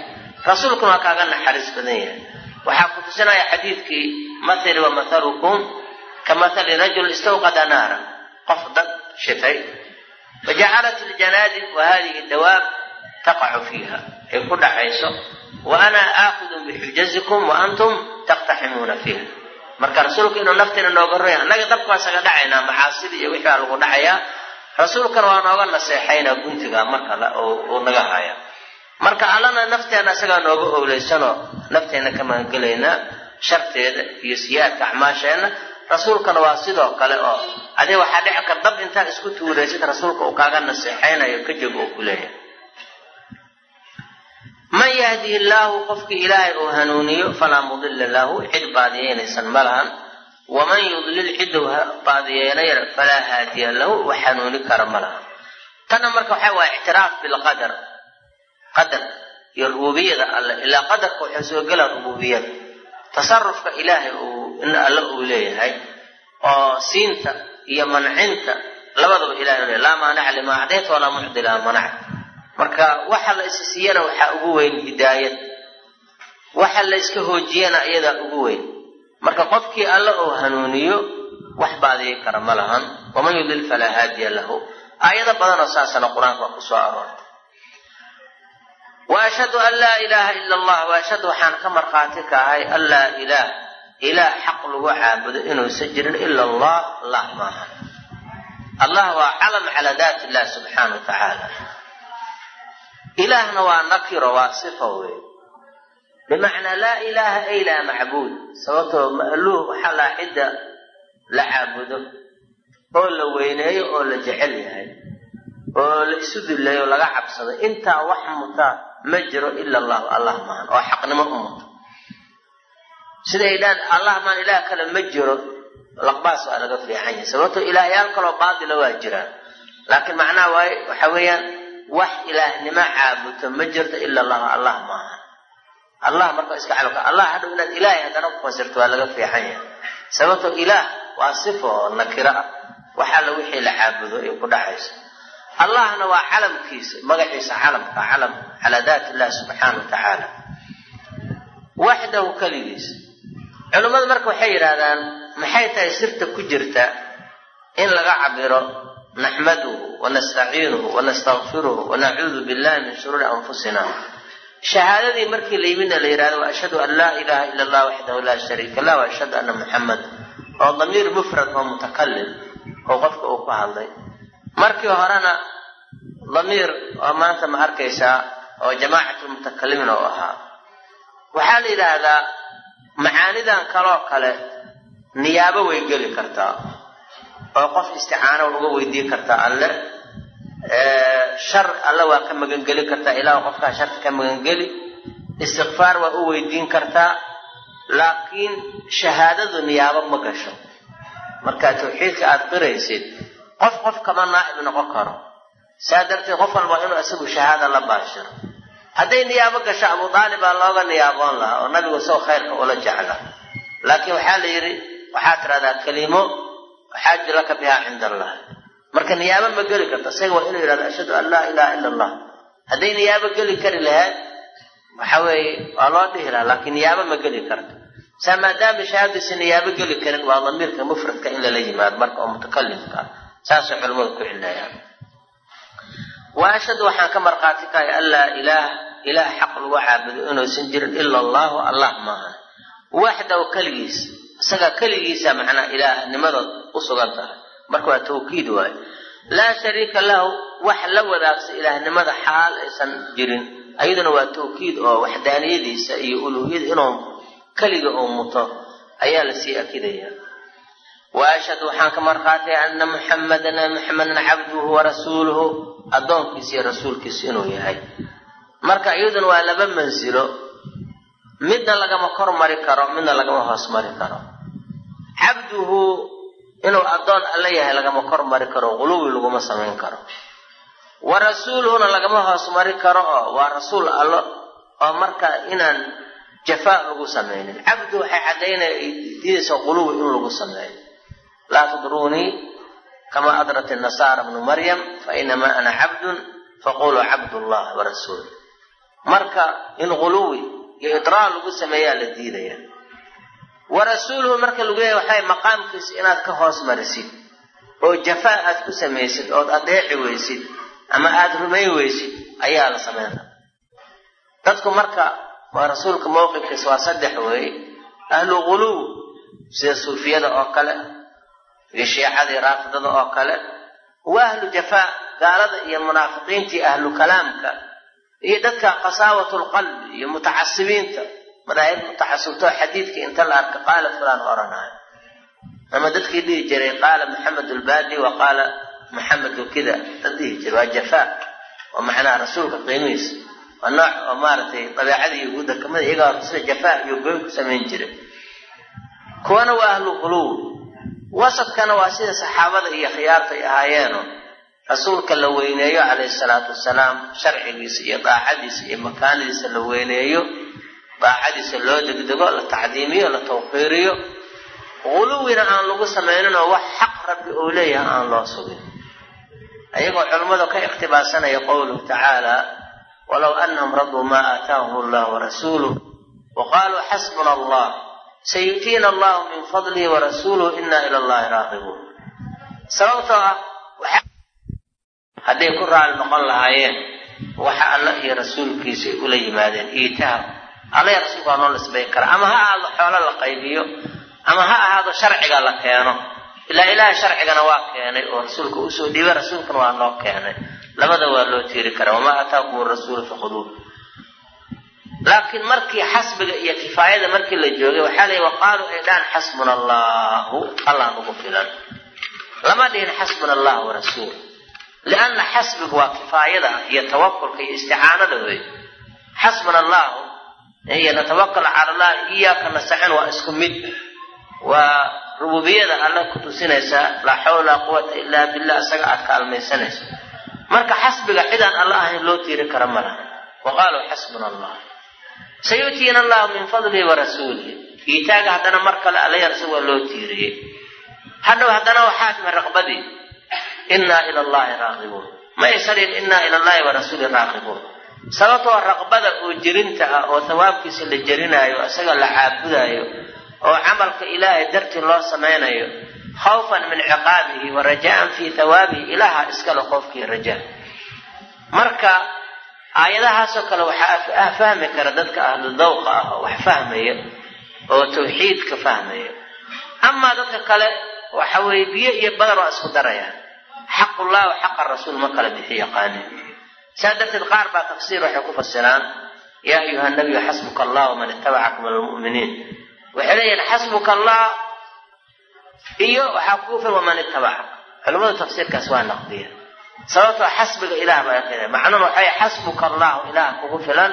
rasuulkuna waa kaaga naxariis badan yahay. Waxaa ku tusinaya xadiidkii mathali wa mathalukum ka mathali rajul istawqada naara. Qof dad shitay fajacalat iljanaadib wa hadihi dawaab taqacu fiiha. Ay ku dhacayso wa ana aakidun bixujazikum wa antum taqtaximuuna fiiha. Marka rasuulku inuu nafteena nooga ronya annaga dabka isaga dhacaynaa maxaasida iyo wixii baa lagu dhacayaa rasuulkana waa nooga naseexaynaa guntiga marka uu naga haya marka allana nafteena isagaa nooga owleysanoo nafteena ka magangelaynaa sharteeda iyo siyaadka acmaasheenna rasuulkana waa sidoo kale oo adee waxaa dhici kar dab intaad isku tuuraysid rasuulka uu kaaga naseexaynayo ka jog oo ku leeyahay. Man yahdihi illaahu qofkii ilaahay uu hanuuniyo falaa mudila lahu cid baadiyeynaysan ma lahan waman yudlil cidow baadiyeynayna falaa haadiya lahu wax hanuuni kara ma lahan tanna marka waxa waa ictiraaf bilqadar qadar iyo rububiyada alle ilaa qadarka waxaa soo gela rububiyada tasarufka ilaahay uu in alle uu leeyahay oo siinta iyo mancinta labadaba ilahay leeyahy laa maanaca limaa acdayta walaa mucdi laa manaca marka waxa la is siiyana waxaa ugu weyn hidaayad waxa la iska hoojiyana iyadaa ugu weyn marka qofkii alle uu hanuuniyo wax baadiyi kara ma lahan. Waman yudlil falaa haadiya lahu. Aayado badanoo saasana qur'aanka waa ku soo aroortay. Wa ashhadu an laa ilaaha ila allah wa ashhadu waxaan ka markhaati ka ahay an laa ilaah ilaah xaq lagu caabudo inuusan jirin ila allah allah maaha allah waa calam calaa daat illah subxaana wa tacaala. Ilaahna waa nakiro waa sifa wey bimacnaa laa ilaaha ay laa macbuud. Sababtoo ma'luuh waxaa laa cidda la caabudo. Oo la weyneeyo oo la jecel yahay. Oo la isu dullayo laga cabsado. Intaa wax muta ma jiro ila allahu. Allah maahan oo xaqnimo u muto siday dhaan allah maan ilaah kale ma jiro. Laqbaas waa laga fiican yahay. Sababtoo ilaahyaal kaloo baatila waa jiraan. Laakiin macnaha waaye waxa weeyaan wax ilaahnimo caabuto ma jirto ila allahu. Allah maaha allah marka iska calka allah hadhow inaad ilaahay haddana ku fasirto waa laga fiican yahay. Sababtoo ilaah waa sifo nakiro ah. Wax alla wixii la caabudo ay ku dhacayso. Allahna waa calamkiisa magaciisa calamka calam calaa daat illah subxaana wa tacaala. Waxdahu keligiis. Culimmadu marka waxay yidhaahdaan maxay tahay sirta ku jirta in laga cabiro naxmaduhu wanastaciinuhu wanastakfiruhu wanacuudu billahi min shuruuri anfusina shahaadadii markii la yimidna la yidhahdo wa ashhadu an laa ilaha ila allah waxdahu laa shariika lah wa ashhadu anna muxammad oo damiir mufrad oo mutakalim oo qofka uu ku hadlay. Markii horena damiir oo maanta ma arkaysaa oo jamaacatlmutakalimin oo ahaa. Waxaa la yidhaahdaa macaanidan kaloo kale niyaabo way geli kartaa oo qof isticaano uga weydiin kartaa alle shar alle waa ka magangeli kartaa ilaah qofkaa sharka ka magangeli. Istikfaar waa u weydiin kartaa laakiin shahaadadu niyaabo ma gasho. Markaa tawxiidka aada qiraysid qof qof kama naa'ib noqon karo. Saa darteed qof walba inuu isagu shahaada la baashiro. Hadday niyaabo gasho abu aalibaa looga niyaaboon lahaa oo nabigu soo khayrka ula jecla. Laakiin waxaa la yidhi waxaa tidhahdaa kelimo xaaju laka bihaa cinda allah marka niyaabo ma geli karto. Isaga waa inuu yidhahdo ashhadu an laa ilaha ila allah hadday niyaabo geli kari lahayd waxa weeye waa loo dhihi lahaa laakiin niyaabo ma geli karto. Saa maadaama shahaadadiisa niyaabo geli karin waa damiirka mufradka in lala yimaado marka oo mutakalimka ah. Saasay culimmadu ku cilayaan wa waxaan ka markhaati kahay an laa ilaah ilaah xaq lagu caabudo inuusan jirin ila allahu allah maahan waxdahu keligiis isaga keligiisa macnaa ilaahnimadood u sugan tahay marka waa tawkiid waayo laa shariika lahu wax la wadaagsa ilaahnimada xaal aysan jirin. Ayaduna waa tawkiid oo waxdaaniyadiisa iyo uluhiyada inuu keliga uu muto ayaa la sii akidaya. Wa ashhadu waxaan ka markhaataya ana muxamadan muxamadan cabduhu wa rasuuluhu addoonkiisa iyo rasuulkiisa inuu yahay. Marka iyaduna waa laba mansilo. Midna lagama kor mari karo midna lagama hoos mari karo. Cabduhu inuu addoon alla yahay lagama kor mari karo quluwi laguma samayn karo. Wa rasuuluhuna lagama hoos mari karo oo waa rasuul allo oo marka inaan jafaa lagu samaynin cabdu waxay caddaynaya diidaysa quluwi in lagu sameeyo. Laa tudruunii kama adrat nasaara bnu maryam fa inamaa ana cabdun faquluu cabdullah wa rasuul marka in quluwi iyo idraar lagu sameeyaa la diidaya wa rasuuluhu marka lagu leeyahy waxay maqaamkiisa inaad ka hoos marisid oo jafaa aad ku samaysid ood adeeci weysid ama aada rumayn weysid ayaa la samayn kara dadku marka waa rasuulka mowqifkiisa waa saddex weeye ahlu quluw sida suufiyada oo kale iyo shiicadii raafidada oo kale wa ahlu jafaa gaalada iyo munaafiqiintii ahlu kalaamka iyo dadka qasaawatul qalbi iyo mutacasibiinta madaahib mutacasibto xadiidka inta la arka qaala fulaan oranayo. Ama dadkii dhihi jiray qaala maxamed ulbaadi wa qaala maxamedu kida dad dhihi jiray waa jafaa. Oo macnaha rasuulka qiimihiisa waa nooc oo maaragtay dabeecadii yahuudda kamida iyagaa sida jafaa iyo goyn ku samayn jiray. Kuwana waa ahlu quluw wasadkana waa sida saxaabada iyo khiyaarta ay ahaayeeno rasuulka la weyneeyo calayhi salaatu wasalaam sharcigiisa iyo daacadiisa iyo makaanadiisa la weyneeyo daacadiisa loo degdego la tacdiimiyo la tawqiiriyo quluwina aan lagu samaynin oo wax xaq rabbi uu leeyahay aan loo sugin. Ayagoo culummadu ka iqhtibaasanaya qowluhu tacaala walow anahum raduu maa aataahum allah warasuuluh wa qaaluu xasbuna allah sayutiina allahu min fadlihi warasuuluhu ina ila allahi raaqibuun. Sababtoo ah hadday ku raali noqon lahaayeen waxa alla iyo rasuulkiisa ay ula yimaadeen iitaha alla rasuulka waa noo nisbayn kara ama ha ahaado xoolo la qaybiyo ama ha ahaado sharciga la keeno. Ilaa ilaahay sharcigana waa keenay oo rasuulka u soo dhiibay rasuulkana waa noo keenay. Labada waa loo tiiri karaa wamaa aataakum rasuulu fakhuduuh laakiin markii xasbiga iyo kifaayada markii la joogay waxaa layihi waqaaluu ay dhaan xasbuna allahu allah nagu filan. Lama dhihin xasbuna allah warasuul lianna xasbigu waa kifaayada iyo tawakulka iyo isticaanada wey xasbuna allahu iyo natawakal cala allah iyaaka nastaciin waa isku mid. Waa rububiyada alle ku tusinaysaa laa xawla quwata ilaa billah isaga aad kaalmaysanayso marka xasbiga cidaan alla ahayn loo tiiri kara ma laha. Wa qaaluu xasbuna allah sayutiina allahu min fadlihi wa rasuulihi iitaaga haddana mar kale allaya rasuul waa loo tiiriyey. Hadhow haddana waxaa raqbadii. Innaa ila allahi raaqibuun. Ma aysanin innaa ila allahi wa rasuuli raaqibuun sababtoo raqbada oo jerinta ah oo thawaabkiisa la jerinaayo isaga la caabudaayo oo camalka ilaahay dartii loo samaynayo khawfan min ciqaabihi wa rajaan fii hawaabihi ilaaha iskale qofkii rajaa marka aayadahaasoo kale waxaa fahmi kara dadka ahlu dawqa ah oo wax fahmaya oo tawxiidka fahmaya. Amaa dadka kale waxa weeye biyo iyo badar waa isku darayaan. Xaqullah wa xaqa rasuul ma kala bixi yaqaanin saa darteed qaar baa tafsiir waxay ku fasiraan yaa ayuha nabiyu xasbuka allah waman itabacaka min almu'miniin. Waxay leeyihiin xasbuka allah iyo waxaa kugu filan waman itabacak culimmadu tafsiirkaas waa naqdiya. Sababtoo xasbiga ilaah baa qira macnuhu waxay xasbuka allahu ilaah kugu filan.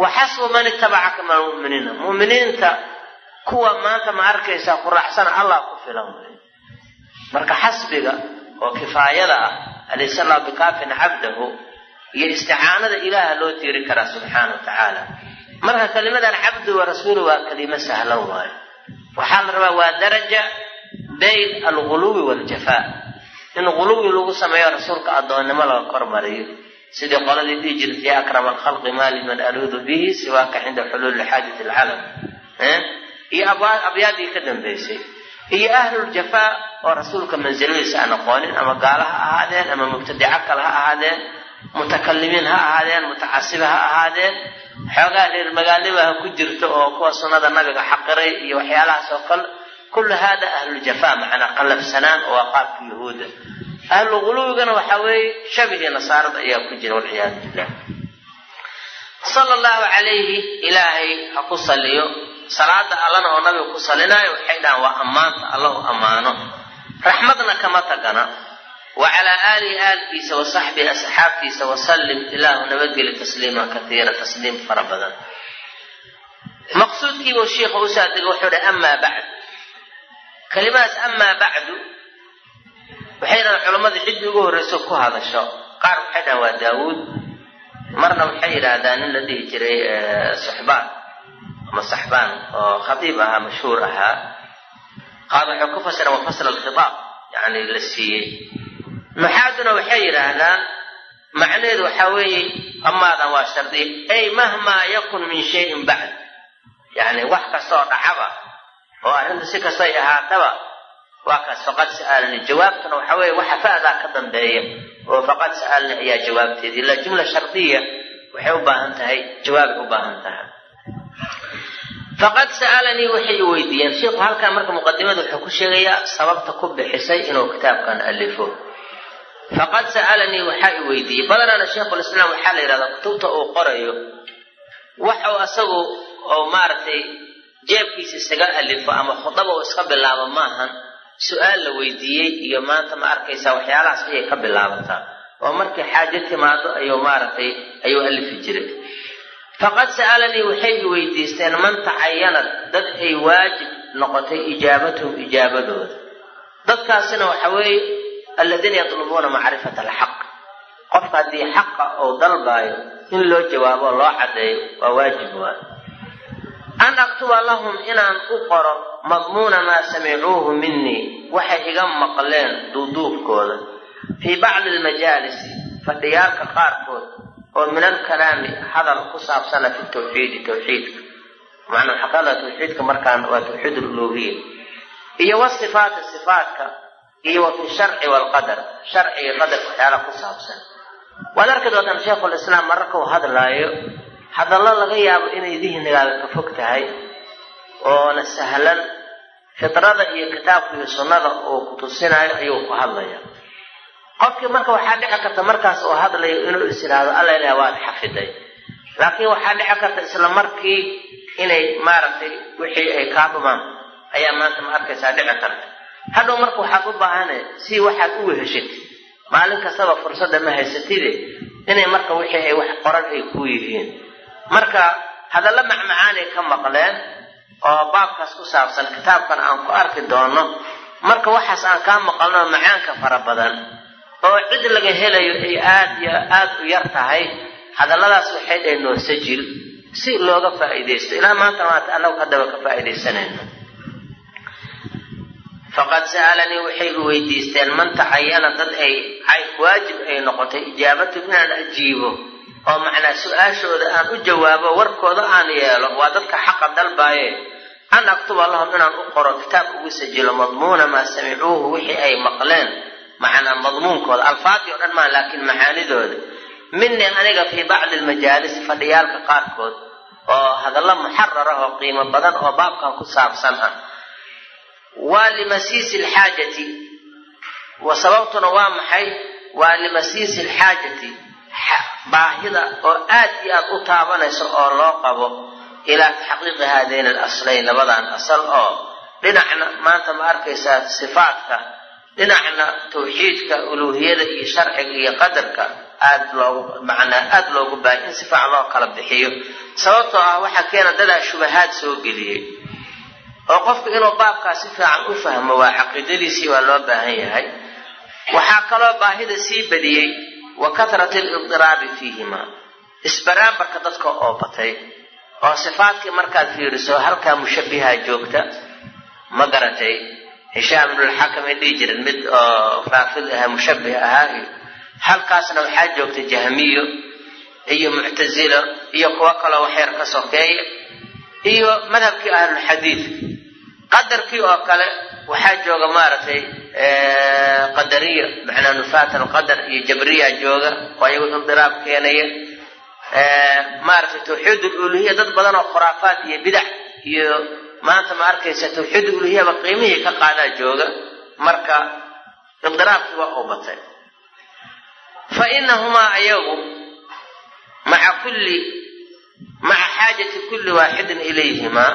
Wa xasbu man itabacaka min almu'miniina mu'miniinta kuwa maanta ma arkaysaa ku raacsana allah ku filan marka xasbiga oo kifaayada ah alaysa allahu bikaafin cabdahu iyo isticaanada ilaaha loo tiiri karaa subxaana wa tacaala. Marka kelimadan cabdu wa rasuulu waa kelimo sahlan waayo. Waxaa la rabaa waa daraja bayn alguluwi waaljafaa in guluwi lagu sameeyo rasuulka addoonnimo laga kormariyo. Sidii qoladii dhihi jirtay ya akrama alkhalqi maa liman aluudu bihi siwaaka cinda xuluuli xaajati alcalam. Iyo abyaadii ka dambaysay iyo ahluljafaa oo rasuulka mansiladiisa aan aqoonin ama gaalo ha ahaadeen ama mubtadico kale ha ahaadeen mutakalimiin ha ahaadeen mutacasiba ha ahaadeen xoogaa reer magaalnima ha ku jirto oo kuwa sunnada nabiga xaqiray iyo waxyaalahaas oo kale. Kullu hada ahluljafaa macnaa qallafsanaan oo waa qaabka yahuuda ahlu guluwigana waxaa weeye shabihii nasaarada ayaa ku jira walciyaadu billah. Sala allahu calayhi ilaahay ha ku saliyo. Salaada allana oo nabiga ku salinaayo waxay dhahaan waa ammaanta alla u ammaano. Raxmadna kama tagana wa calaa aalihi aalkiisa wa saxbihi asxaabtiisa wasallim ilaahu nabadgeli tasliima kaiira tasliim fara badan. Maqsuudkiibuu shiikha u saadega wuxuu dhahay amaa bacd kelimadaas amaa bacdu waxay dhahaan culammada ciddii ugu horreyso ku hadasho. Qaar waxay dhahaan waa daawuud marna waxay yidhaahdaan nin la dhihi jiray suxbaan ama saxbaan oo khadiib ahaa mashhuur ahaa. Qaar waxay ku fasiraan waa fasl alkhitaab yani la siiyey nuxaaduna waxay yidhaahdaan macnaheedu waxaa weeye amaadan waa shardiya ay mahmaa yakun min shayin bacd yani wax kastaoo dhacaba oo arrinta si kastay ahaataba waa kaas faqad sa'alni jawaabtuna waxa weeye waxa fa'daa ka dambeeya oo faqad sa'alni ayaa jawaabteeda ilaa jumla shardiya waxay u baahan tahay jawaabay u baahan tahay. Faqad sa'alanii waxay i weydiiyeen. Sheikhu halkan marka muqadimada wuxuu ku sheegayaa sababta ku bixisay inuu kitaabkan alifo faqad sa'alanii waxaa i weydiiyey. Badanana sheikhulislaam waxaa la yidhahdaa kutubta uu qorayo waxuu asagu oo maaragtay jeebkiisa isaga alifo ama khudaba uu iska bilaabo maahan su'aal la weydiiyey iyo maanta ma arkaysaa waxyaalahaas ayay ka bilaabataa. Oo markay xaajo timaado ayuu maaragtay ayuu alifi jiray. Faqad sa'alanii waxay i weydiisteen man tacayanad dad ay waajib noqotay ijaabatuhum ijaabadooda dadkaasina waxa weeye aladiina yatlubuuna macrifata alxaq qofka haddii xaqa uu dalbaayo in loo jawaabo loo caddeeyo waa waajib waa an aktuba lahum inaan u qoro madmuuna maa samicuuhu minii waxay iga maqleen duuduubkooda. Fii bacdi almajaalisi fadhiyaalka qaarkood oo min alkalaami hadal ku saabsana fi tawxiidi tawxiidka. Macnaa waxaa ka tawxiidka markaan waa tawxiid aluluhiya iyo wasifaati sifaatka iyo fi sharci waalqadar sharciga qadarka waxyaalaha ku saabsan. Waad arki doontaan sheikhulislaam mararkau hadlaayo hadallo laga yaabo inay dihnigaaga ka fog tahay oona sahlan fidrada iyo kitaabka iyo sunnada uu ku tusinayo ayuu ku hadlaya qofkii marka waxaa dhici karta markaas uu hadlayo inuu is idhaahdo alla ilaah waad xafiday. Laakiin waxaa dhici karta isla markii inay maaragtay wixii ay kaa dhumaan ayaa maanta ma arkaysaa dhici karta hadhow marka waxaad u baahane si waxaad u weheshatid maalin kastaba fursadda ma haysatide inay marka wixii ay wax qoran ay kuu yihiin. Marka hadallo macmacaanay ka maqleen oo baabkaas ku saabsan kitaabkan aan ku arki doono marka waxaas aan kaa maqalno macaanka fara badan oo cid laga helayo ay aad iyo aad u yar tahay hadalladaas waxay dhahay noo sajil si looga faa'iidaysto. Ilaa maanta maanta annagu haddaba ka faa'iidaysanayno faqad sa'alanii waxay i weydiisteen man tacayana dad ay waajib ay noqotay ijaabatu inaan ajiibo oo macnaa su'aashooda aan u jawaabo warkooda aan yeelo waa dadka xaqa dalbaaye. An aktuba lahum inaan u qoro kitaab ugu sajilo madmuuna maa samicuuhu wixii ay maqleen macnaa madmuunkooda. Alfaadii o dhan maa laakiin macaanidooda minii aniga fii bacdi almajaalisi fadhiyaalka qaarkood oo hadallo muxarar ah oo qiimo badan oo baabkan ku saabsan ah waa limasiisi alxaajati. Wa sababtuna waa maxay? Waa limasiisi alxaajati. Baahida oo aad iyo aad u taabanayso oo loo qabo ilaa taxqiiqi haadayn alaslayn labadan asal oo dhinacna maanta ma arkaysaa sifaadka dhinacna tawxiidka uluuhiyada iyo sharciga iyo qadarka aad loogu macnaa aada loogu baahay in si fiican loo kala bixiyo. Sababtoo ah waxaa keena dadaa shubahaad soo geliyey oo qofku inuu baabkaa si fiican u fahmo waa caqiidadiisii waa loo baahan yahay. Waxaa kaloo baahida sii badiyey wa katrat alibdiraabi fiihima isbaraambarka dadka oo batay oo sifaadkii markaad fiiriso halkaa mushabihaa joogta ma garatay. Hishaam ibnulxakam ay dhihi jireen mid oo raafid ahaa mushabih ahaa iyo halkaasna waxaa joogta jahmiyo iyo muctasilo iyo kuwo kaloo waxyar ka sokeeya iyo madhabkii ahlulxadiid qadarkii oo kale waxaa jooga maaragtay qadariya macnaa nufaat alqadar iyo jabriya jooga oo ayagu indiraab keenaya. Maaragtay tawxiid uluhiya dad badan oo khuraafaat iyo bidac iyo maanta ma arkaysa tawxiid uluhiyaba qiimihii ka qaadaa jooga. Marka indiraabkii waa u batay. Fa inahumaa ayagu maca kulli maca xaajati kulli waaxidin ilayhimaa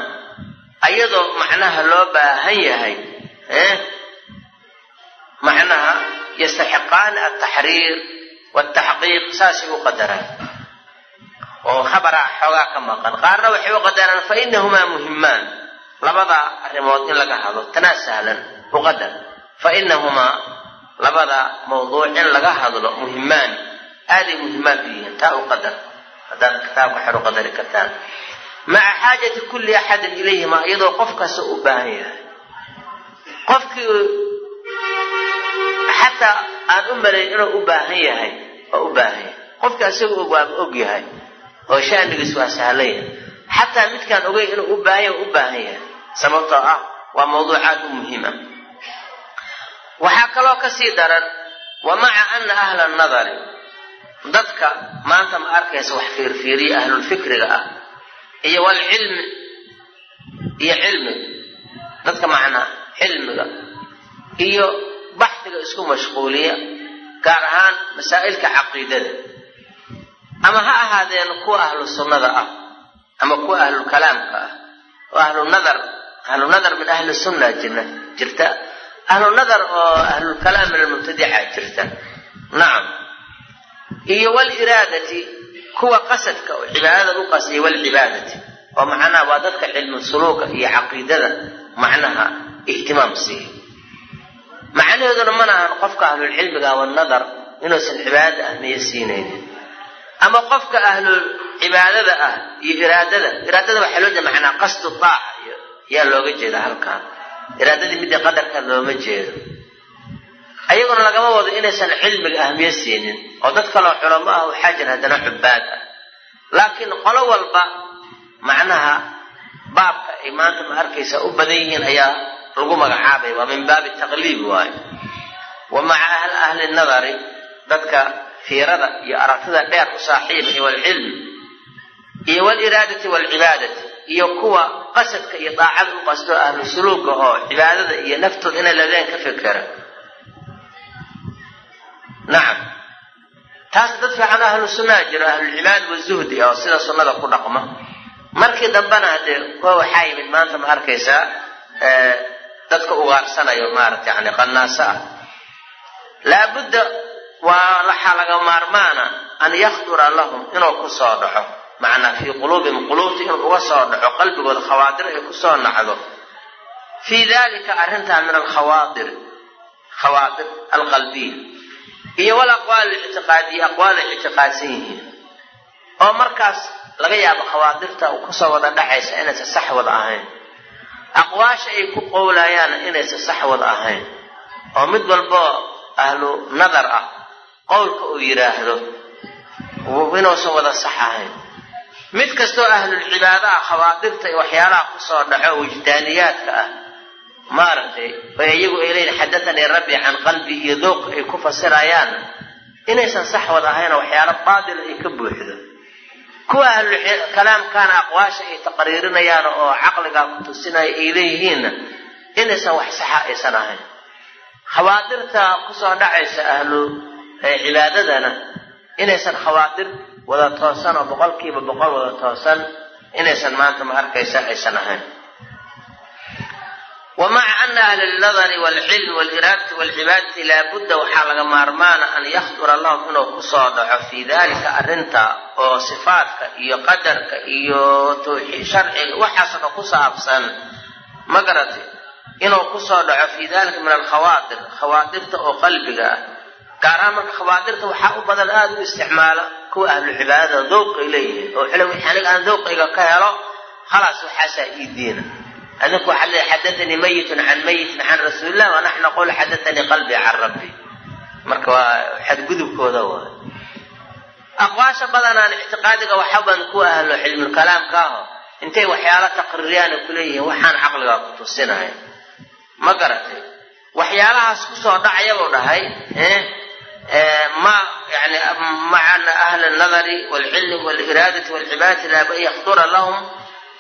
ayadoo macnaha loo baahan yahay macnaha yastaxiqaani altaxriir wataxqiiq saasay u qadaraan oo khabaraa xoogaa ka maqan. Qaarna waxay u qadaraan fa inahumaa muhimaan labada arrimood in laga hadlo tanaa sahlan u qadar. Fa inahumaa labada mawduuc in laga hadlo muhimaani aaday muhimaan u yihiin taa u qadar haddaad kitaabka xer u qadari kartaan. Maca xaajati kulli axadin ilayhima iyadoo qof kasta u baahan yahay. Qofkii xataa aan u malayn inuu u baahan yahay oo u baahan yahay. Qofkii asaga og waaba og yahay oo shaanigiis waa sahlan yahay. Xataa midkaan ogeyn inuu u baahan yahay u baahan yahay. Sababtoo ah waa mawduucaad u muhiima. Waxaa kaloo ka sii daran wa maca ana ahla nadari dadka maanta ma arkaysa wax fiirfiiriya ahlulfikriga ah iyo walcilmi iyo cilmiga dadka macnaa cilmiga iyo baxdiga isku mashquuliya gaar ahaan masaa'ilka caqiidada. Ama ha ahaadeen kuwa ahlu sunnada ah ama kuwa ahlulkalaamka ah oo ahlunadar ahlunadar min ahli sunna jirna jirta? Ahlunadar oo ahlulkalaam min almubtadica jirta. Nacam iyo waliraadati kuwa qasadka oo cibaadada u qasdiya walcibaadati oo macnaha waa dadka cilmu suluuka iyo caqiidada macnaha ihtimaam siiya macnaheeduna mana ahan qofka ahlulcilmiga wanadar inuusan cibaadada ahmiye siinaynin ama qofka ahlul cibaadada ah iyo iraadada iraadada waxaa loo jeeda macnaa qasdu daaca yaa looga jeeda halkan iraadadii midii qadarka looma jeedo ayaguna lagama wado inaysan cilmiga ahmiye siinin oo dad kaloo culamo ah waxaa jira haddana cubaad ah. Laakiin qolo walba macnaha baabka ay maanta ma arkaysa u badan yihiin ayaa lagu magacaabaya waa min baabi taqliib waayo wa maca ahl ahli nadari dadka fiirada iyo aragtida dheer u saaxiiba walcilmi iyo waliraadati walcibaadati iyo kuwa qasadka iyo daacada u qasto ahlu suluuga oo cibaadada iyo naftooda inay ladeen ka fikera nacam taas dad fiican ahlu sunnaa jiro ahlulcibaada wazuhdi oo sida sunnada ku dhaqma markii dambena haddee kuwa waxaa yimid maanta ma arkaysaa dadka ugaarsanayo maarata yani qanaaso ah laabudda waa waxaa laga maarmaana an yakdura lahum inuu ku soo dhaco. Macnaa fii quluubihim quluubta inuu uga soo dhaco qalbigooda khawaadir ay ku soo nacdo fii dalika arrintaa min alkhawaadir khawaadir alqalbiya iyo wal aqwaal ictiqaadiya aqwaal ay ictiqaadsan yihiin. Oo markaas laga yaabo khawaadirta ku soo wada dhacaysa inaysa sax wada ahayn. Aqwaasha ay ku qowlayaana inaysa sax wada ahayn. Oo mid walboo ahlu nadar ah qowlka uu yidhaahdo inuusan wada sax ahayn. Mid kastoo ahlulcibaada ah khawaadirta iyo waxyaalaha ku soo dhaco wujdaaniyaadka ah maaragtay bay iyagu ay leeyihiin xadatanii rabbi can qalbi iyo dooq ay ku fasirayaan inaysan sax wada ahayna waxyaalo baatila ay ka buuxdo. Kuwa ahlukalaamkaana aqwaasha ay taqriirinayaan oo caqligaa ku tusinaya ay leeyihiinna inaysan wax saxa aysan ahayn. Khawaadirta ku soo dhacaysa ahlu cibaadadana inaysan khawaadir wada toosan oo boqolkiiba boqol wada toosan inaysan maanta ma arkaysa aysan ahayn wa maca ana ahla alnadari waalcilmi waaliraadati waalcibaadati laabudda waxaa laga maarmaana an yakhdura lahum inuu ku soo dhaco fii dalika arrinta oo sifaadka iyo qadarka iyo sharciga waxaasoo dhan ku saabsan. Ma garati inuu ku soo dhaco fii dalika min alkhawaadir khawaadirta oo qalbiga ah. Gaar ahaan marka khawaadirta waxaa u badan aada u isticmaala kuwa ahlu cibaadada dowqay leeyihiin oo xila aan dowqayga ka helo khalaas waxaasaa ii diina adinku waxaad leedahay xadatanii mayitun can mayitin can rasuulillah wa naxnu naqulu xadatanii qalbii can rabbi marka waa xadgudubkooda waay aqwaasha badanaan ictiqaadiga waxa badan kuwa ahlo cilmulkalaamka aho intay waxyaalo taqriiriyaana kuleeyihiin waxaan caqligaa ku tusinaya ma garatay waxyaalahaas ku soo dhacayabuu dhahay ma yani maca ahli nadari waalcilmi waaliraadati waalcibaadati laaba an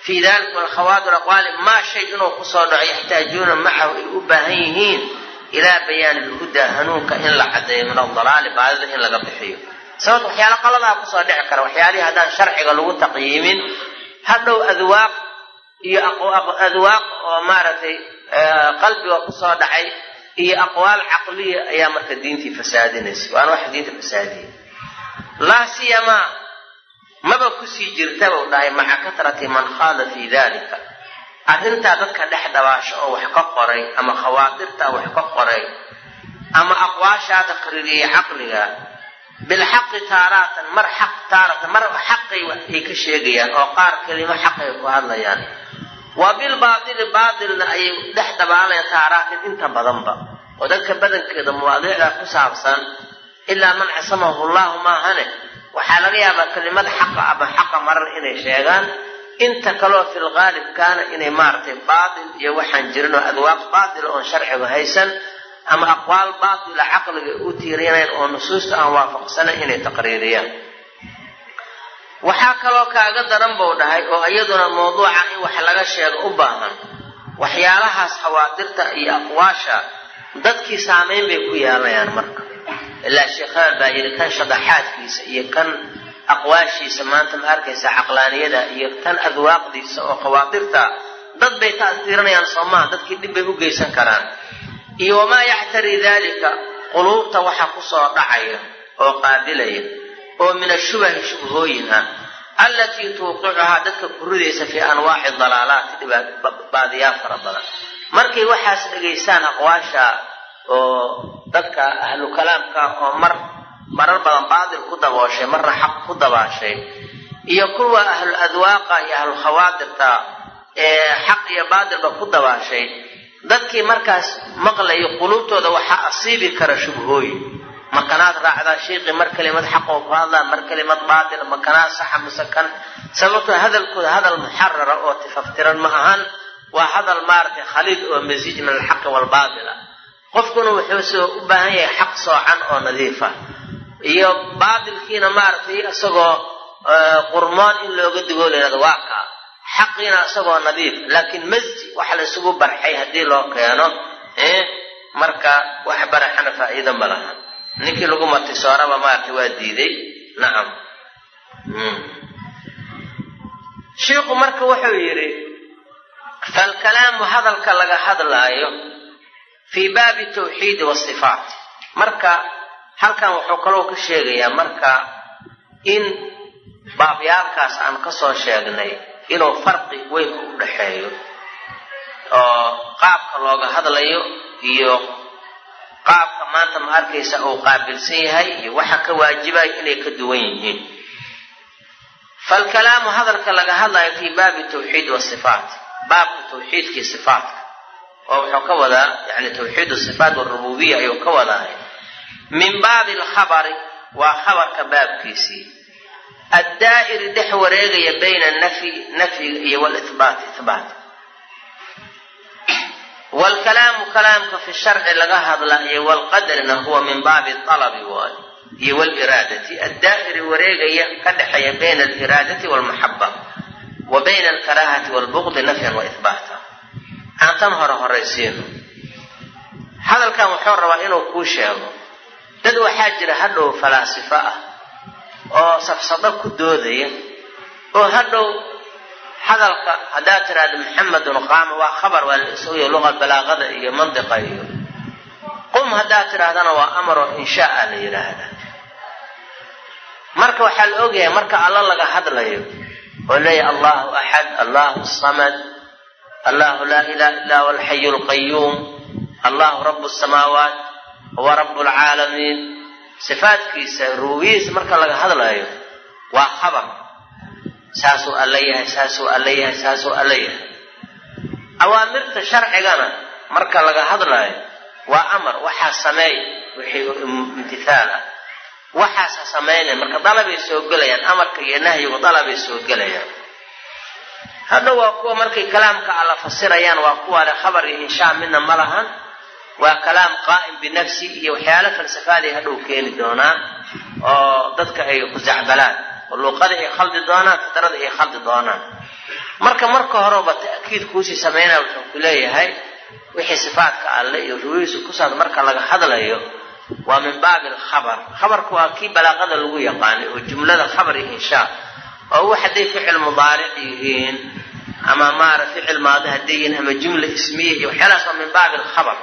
fi dalika walkhawaadir aqwaali maa shay inuu ku soo dhaco yaxtaajuuna macahu ay u baahan yihiin ilaa bayaani lhudaa hanuunka in la cadeeyo min aldalaali baadida in laga bixiyo sababta waxyaala qaladaa ku soo dhici kara waxyaalihii haddaan sharciga lagu taqyiimin hadhow adwaaq iyo adwaaq oo maaragtay qalbiga ku soo dhacay iyo aqwaal caqliya ayaa marka diintii fasaadinaysa waana wax diinta fasaadiya laa siyamaa maba ku sii jirta buu dhahay maca katrati man khaada fii dalika arrintaa dadka dhex dabaasho oo wax ka qoray ama khawaadirtaa wax ka qoray ama aqwaashaa taqriiriyay caqliga bilxaqi taaratan mar xaq taaratan mar xaqay ay ka sheegayaan oo qaar kelimo xaqay ku hadlayaan. Wa bilbaatili baatilna ayay dhex dabaalayaan taaraatin inta badanba. Oo dadka badankeeda mawaadiicda ku saabsan ilaa man casamahu llahu maahane waxaa laga yaabaa kelimada xaqa ama xaqa marar inay sheegaan inta kaleo fil qaalib kaana inay maaragtay baatil iyo waxaan jirin oo adwaaq baatila oon sharciga haysan ama aqwaal baatila caqliga u tiirinayn oo nusuusta aan waafaqsanayn inay taqriiriyaan. Waxaa kaloo kaaga daran buu dhahay oo iyaduna mawduuca in wax laga sheego u baahan waxyaalahaas khawaadirta iyo aqwaasha dadkii saamayn bay ku yeelanayaan marka ilaa sheekhaal baa yidhi kan shadaxaadkiisa iyo kan aqwaashiisa maanta ma arkaysa caqlaaniyada iyo tan adwaaqdiisa oo khawaadirta dad bay ta'tiirinayaan soomaha dadkii dhib bay u geysan karaan. Iyo wamaa yaxtari dalika quluubta waxa ku soo dhacaya oo qaabilaya oo min ashubahi shubhooyin ah allatii tuuqicuhaa dadka ku ridaysa fii anwaaci dalaalaati baadiyaa fara badan. Markay waxaas dhegaystaan aqwaasha oo dadka ahlu kalaamka oo mar marar badan baatil ku dabooshay marna xaq ku dabaashay. Iyo kuwa ahlu adwaaqa iyo ahlu khawaadirta ee xaq iyo baatilba ku dabaashay. Dadkii markaas maqlayo quluubtooda waxaa asiibi kara shubhooyin makanaad raacdaa sheikii mar kelimad xaqoo ku hadlaa mar kelimad baatil makanaad saxa mise kan sababtoo hadalkooda hadal muxarara oo tifaftiran ma ahan waa hadal maaragtay khaliid oo masiij min alxaqi waalbaatila qofkuna wuxuu soo u baahan yahay xaq soocan oo nadiifa iyo baatilkiina maaragtay isagoo qurmoon in looga digoo laydhahdo waa kaa xaqiina isagoo nadiif laakiin masji waxa la isugu barxay haddii loo keeno marka wax baraxana faa'iido ma laha. Ninkii lagu martisooraba maaragtay waa diiday. Nacam shiikhu marka wuxuu yidhi falkalaamu hadalka laga hadlaayo fii baabi tawxiidi wasifaat marka halkan wuxuu kaloo ka sheegayaa marka in baabyaalkaas aan ka soo sheegnay inuu farqi weyn u dhaxeeyo oo qaabka looga hadlayo iyo qaabka maanta ma arkaysa uu qaabilsan yahay iyo waxa ka waajibaya inay ka duwan yihiin. Falkalaamu hadalka laga hadlayo fii baabi tawxiid wasifaat baabka tawxiidkii sifaatka oo wuxuu ka wadaa yani tawxiid sifaat warububiya ayuu ka wadahay min baabi alkhabari waa khabarka baabkiisii addaa'iri dhex wareegaya bayna nafyi nafyiga iyo wlihbaati ihbaat wlkalaamu kalaamka fi sharci laga hadla iyo wlqadarina huwa min baabi alabi waay iyo wliraadati addaa'iri wareegaya ka dhexeeya bayna aliraadati wlmaxaba wa bayna alkaraahati wlbuqdi nafyan wa ihbaata aan tan hore horaysiino hadalkan wuxuu rabaa inuu kuu sheego. Dad waxaa jira hadhow falaasifo ah oo safsado ku doodaya oo hadhow hadalka haddaad tiraahdo maxamedun qaama waa khabar waa la isogaya luqa balaaqada iyo mandiqa iyo. Qum haddaad tidhaahdana waa amar oo inshaaa la yidhaahdaa marka waxaa la ogyahay marka alla laga hadlayo oo leeyahay allahu axad allahu samad allahu laa ilaha illa huwa alxayu lqayuum allahu rabu samaawaat huwa rabu lcaalamiin sifaadkiisa ruugihiisa marka laga hadlayo waa khabar. Saasuu alla yahay saasuu alla yahay saasuu alla yahay. Awaamirta sharcigana marka laga hadlayo waa amar waxaa sameey wixii imtithaal ah. Waxaas ha samaynaya marka dalabay soo gelayaan amarka iyo nahyigu dalabay soo gelayaan hadha waa kuwa markay kalaamka alla fasirayaan waa kuwa le khabar iyo inshaa midna ma lahan. Waa kalaam qaa'im binafsi iyo waxyaalo falsafaaday hadhow keeni doonaan oo dadka ay ku zacbalaan oo luuqada ay khaldi doonaan fitrada ay khaldi doonaan. Marka marka horeba ta'kiid kuusii samaynaya wuxuu ku leeyahay wixii sifaadka alle iyo ruwihiisu kusaad marka laga hadlayo waa min baabi alkhabar khabarku waa kii balaaqada lagu yaqaanay oo jumlada khabar iyo inshaa oo wax hadday ficil mudaaric yihiin ama maara ficil maadi hadday yihiin ama jumla ismiya iyo waxyaalahaas min baabi alkhabar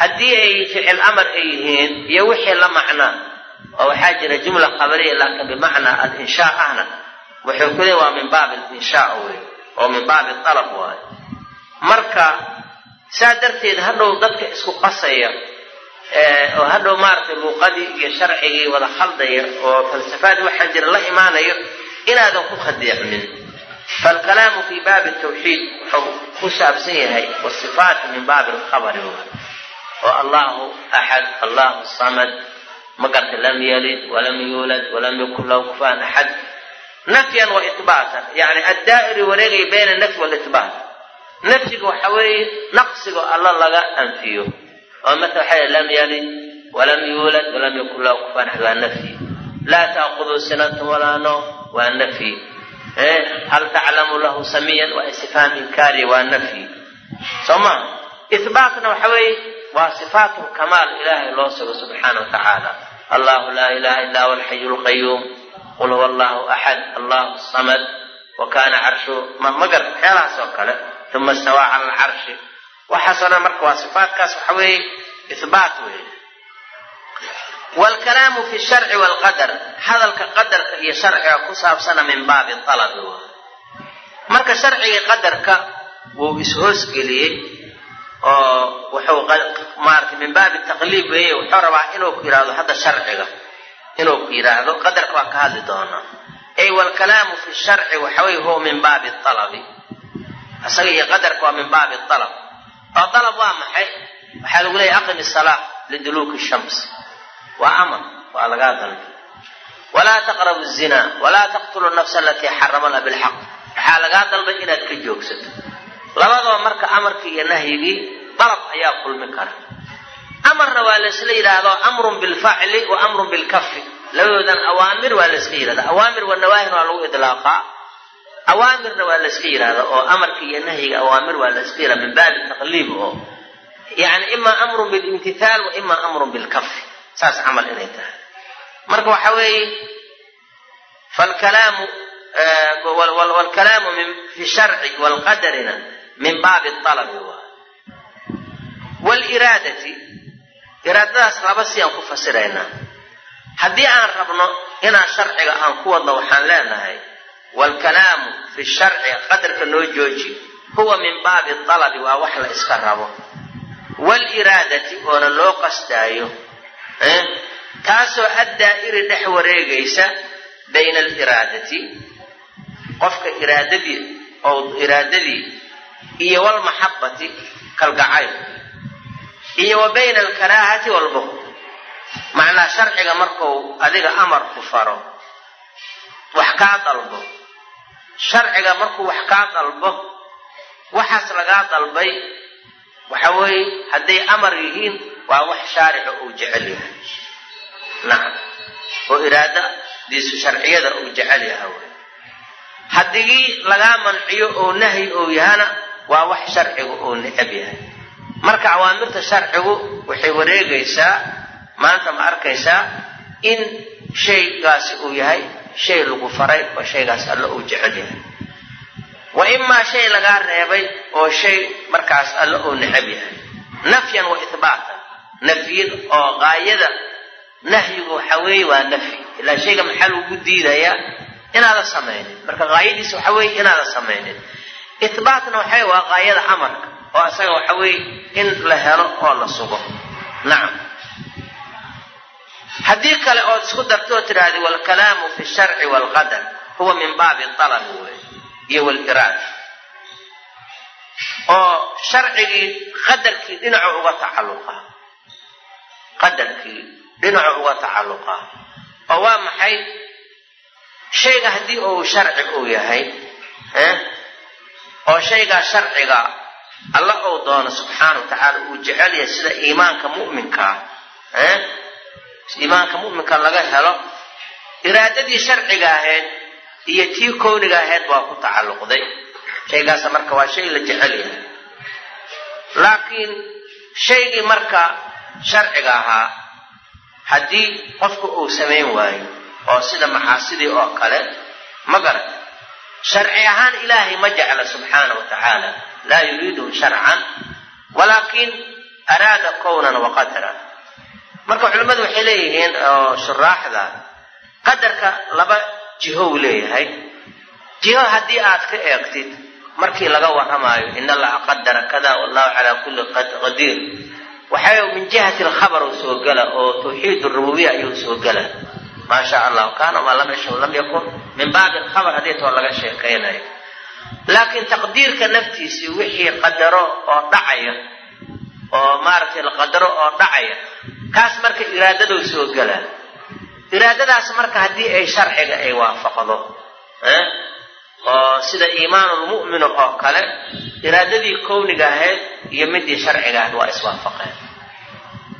haddii ay ficil amar ay yihiin iyo wixii la macnaa oo waxaa jira jumla khabariya laakiin bimacnaa alinshaa ahna wuxuu ku leey waa min baabi alinshaa wey oo min baabi alab waayo marka saa darteed hadhow dadka isku qasaya oo hadhow maaragtay luuqadii iyo sharcigii wada khaldaya oo falsafaadii waxaa jira la imaanayo inaadan ku khadiicmin. Falkalaamu fi baabi tawxiid wuxuu ku saabsan yahay wasifaati min baabi alkhabari. Oo allahu axad allahu samad. Magarta lam yalid walam yuulad walam yakun lahu kufaan axad nafyan wa ibaatan yani addaa'iri wareegaya bayna nafyi walitbaat nafyiga waxa weeye naqsiga alla laga anfiyo. Oo mata waxaa lam yalid walam yuulad walam yakun lahu kufaan axad waa nafyi. Laa taakudu sinatun walaa noom waa nafyi hal taclamu lahu samiyan? Waa istifhaam inkaari waa nafyi soo ma ihbaatna waxa weeye waa sifaat lkamaal ilaahay loo sugo subxaana wa tacaala allahu laa ilaha illa huwa alxayu lqayuum qul huwa allahu axad allahu samad. Wa kaana carshu magar waxyaalahaas oo kale. Uma istawaa cala alcarshi waxaasoo dhan marka waa sifaatkaas waxa weeye ihbaat weeye wlkalaamu fi sharci wlqadar hadalka qadarka iyo sharciga ku saabsana min baabi alabi marka sharcigii qadarka wuu ishoosgeliyey oo wuxuu maarata min baabi taqliib weeye wuxuu rabaa inuu ku yidhaahdo hadda sharciga inuu ku yidhaahdo qadarka waa ka hadli doonaa ay wlkalaamu fi sharci waxa weye huwa min baabi alabi isaga iyo qadarka waa min baabi alab oo alab waa maxay waxaa lagu leeyahy aqim salaa liduluuki shams waa amar waa lagaa dalbay walaa taqrabu zina walaa taqtulu nafsa alatii xarama laha bilxaq. Waxaa lagaa dalbay inaad ka joogsato. Labadaba marka amarkii iyo nahyigii dalab ayaa kulmi kara. Amarna waa laysla yidhaahdo amrun bilfacli wa amrun bilkafi labadoodan awaamir waa layska yidhahda awaamir wa waa lagu idlaaqaa. Awaamirna waa layska yidhahda oo amarka iyo nahyiga awaamir waa layska yidhahda min baabi taqliib oo yani ima amrun bilimtithaal wa ima amrun bilkafi saas camal inay tahay. Marka waxa weeye falkalaamu wlkalaamu fi sharci wlqadarina min baabi alabi waay wliraadati iraadadaas laba si aan ku fasiraynaa haddii aan rabno inaan sharciga aan ku wadno waxaan leenahay wlkalaamu fi sharci qadarka noo jooji huwa min baabi alabi waa wax la iska rabo. Wliraadati oona loo qastaayo taasoo addaa'iri dhex wareegaysa bayna aliraadati qofka iraadadii oo iraadadii iyo walmaxabati kalgacayl. Iyo wa bayna alkaraahati walbuqd macnaa sharciga markuu adiga amar ku faro wax kaa dalbo. Sharciga markuu wax kaa dalbo waxaas lagaa dalbay waxa weeye hadday amar yihiin waa wax shaarica uu jecel yahay. Nacam oo iraadadiisu sharciyada uu jecel yahay. Wey haddii lagaa manciyo oo nahyi ou yahana waa wax sharcigu uu necab yahay. Marka awaamirta sharcigu waxay wareegaysaa maanta ma arkaysaa in shaygaasi uu yahay shay lagu faray oo shaygaas alle uu jecel yahay. Wa imaa shay lagaa reebay oo shay markaas alle uu necab yahay. Nafyan wa ihbaatan nafyin oo qaayada nahyigu waxa weeye waa nafyi ilaa shayga maxaa lagu diidayaa inaadan samaynin marka qaayadiisa waxa weeye inaadan samaynin ihbaatna waxay waa qaayada amarka oo isaga waxa weeye in la helo oo la sugo. Nacam haddii kale ood isku darto oo tidhaahdi waalkalaamu fi sharci waalqadar huwa min baabi alabi wey iyo wliraada oo sharcigii qadarkii dhinacu uga tacalluqa qadarkii dhinacu uga tacalluqa. Oo waa maxay? Shayga haddii uu sharci uu yahay oo shaygaa sharciga alla uu doono subxaana wa tacaala uu jecel yahay sida iimaanka mu'minkaa iimaanka mu'minka laga helo iraadadii sharciga ahayd iyo tii kowniga ahayd waa ku tacalluqday. Shaygaasa marka waa shay la jecel yahay. Laakiin shaygii marka sharciga ahaa haddii qofku uu samayn waayo oo sida maxaasidii oo kale ma garan sharci ahaan ilaahay ma jecla subxaana wa tacaala laa yuriiduhu sharcan walaakin araada kownan wa qadaran marka culimmadu waxay leeyihiin oo shuraaxda qadarka laba jiho uu leeyahay. Jiho haddii aad ka eegtid markii laga warramaayo in allaha qadara kada wallahu calaa kulli qadiir waxay min jihati alkhabar uu soo gela oo tawxiid rububiya ayuu soo gela maa sha allah kaana maa lam yasha lam yakun min baabi alkhabar haddii too laga sheekaynayo laakiin taqdiirka naftiisii wixii qadaro oo dhacaya oo maaragtay qadaro oo dhacaya kaas marka iraadadou soo gelaa iraadadaas marka haddii ay sharciga ay waafaqdo oo sida iimaanulmu'minu oo kale iraadadii kowniga ahayd iyo midii sharciga ahayd waa iswaafaqeen.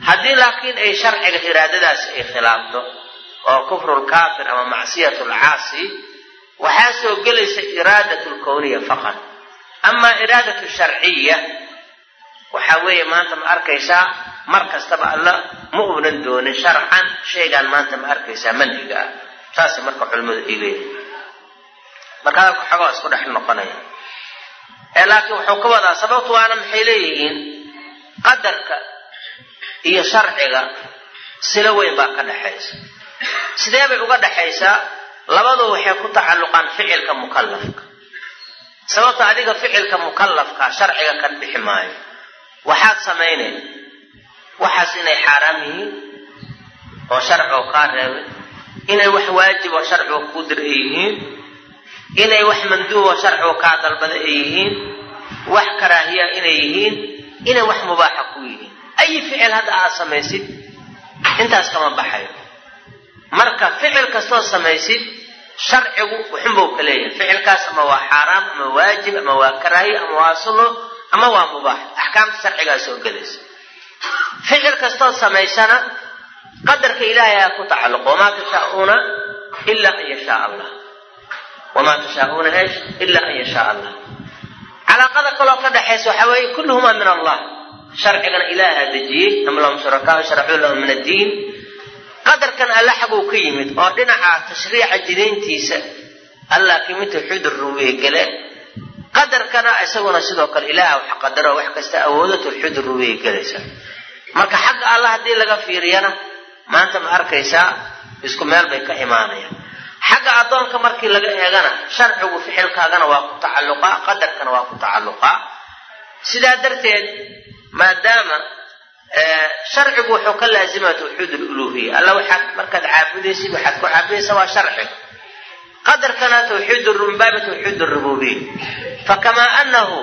Haddii laakiin ay sharciga iraadadaasi ay khilaafto oo kufrulkaafir ama macsiyatulcaasi waxaa soo gelaysa iraadat lkowniya faqad amaa iraadatu sharciya waxaa weeye maanta ma arkaysaa mar kastaba alla ma uunan doonin sharcan shaygaan maanta ma arkaysaa manhiga ah. Saasay marka culimmadu ay leeyihiin marka hadalka xogoo isku dhex noqonaya. Ee laakiin wuxuu ka wadaa sababtu waana maxay leeyihiin qadarka iyo sharciga silo weyn baa ka dhexaysa. Sidee bay uga dhexaysaa? Labadu waxay ku tacalluqaan ficilka mukallafka. Sababta adiga ficilka mukallafka sharciga ka bixi maayo waxaad samaynay waxaas inay xaaraam yihiin oo sharcigu kaa reebay inay wax waajib oo sharcigu kuu dir ay yihiin inay wax manduub oo sharcigu kaa dalbada ay yihiin wax karaahiya inay yihiin inay wax mubaaxa ku yihiin. Ayi ficil hadda aad samaysid intaas kama baxayo. Marka ficil kastoo samaysid sharcigu wuxunbuu ka leeyahay. Ficilkaas ama waa xaaraam ama waajib ama waa karaahiya ama waa sunno ama waa mubaax. Axkaamta sharcigaa soo gelaysa. Ficil kastoo samaysana qadarka ilaahay aa ku tacalluqo. Wamaa tashaauuna ila an yashaa allah wamaa tashaauuna esh ila an yashaa allah calaaqada kaloo ka dhexaysa waxaa weeye kulluhumaa min allah sharcigana ilaahaa dejiyey am lahum shurakaau sharacuu lahum min addiin qadarkan alla xaguu ka yimid oo dhinaca tashriica jidayntiisa allah kimid tawxiid rubiye qadarkana isaguna sidoo kale ilaaha wax qadaro wax kasta awoodo tawxiid gelaysa marka xagga allah haddii laga fiiriyana maanta ma arkaysaa isku meel bay ka imaanayaan xagga addoonka markii laga eegana sharcigu ficilkaagana waa ku tacalluqaa qadarkana waa ku tacalluqaa sidaa darteed maadaama sharcigu wuxuu ka laazima tawxiid luluhiya alla waxaad markaad caabudaysid waxaad ku caabudaysa waa sharciga qadarkana tawxiid min baabi tawxiid rububiya fakamaa anahu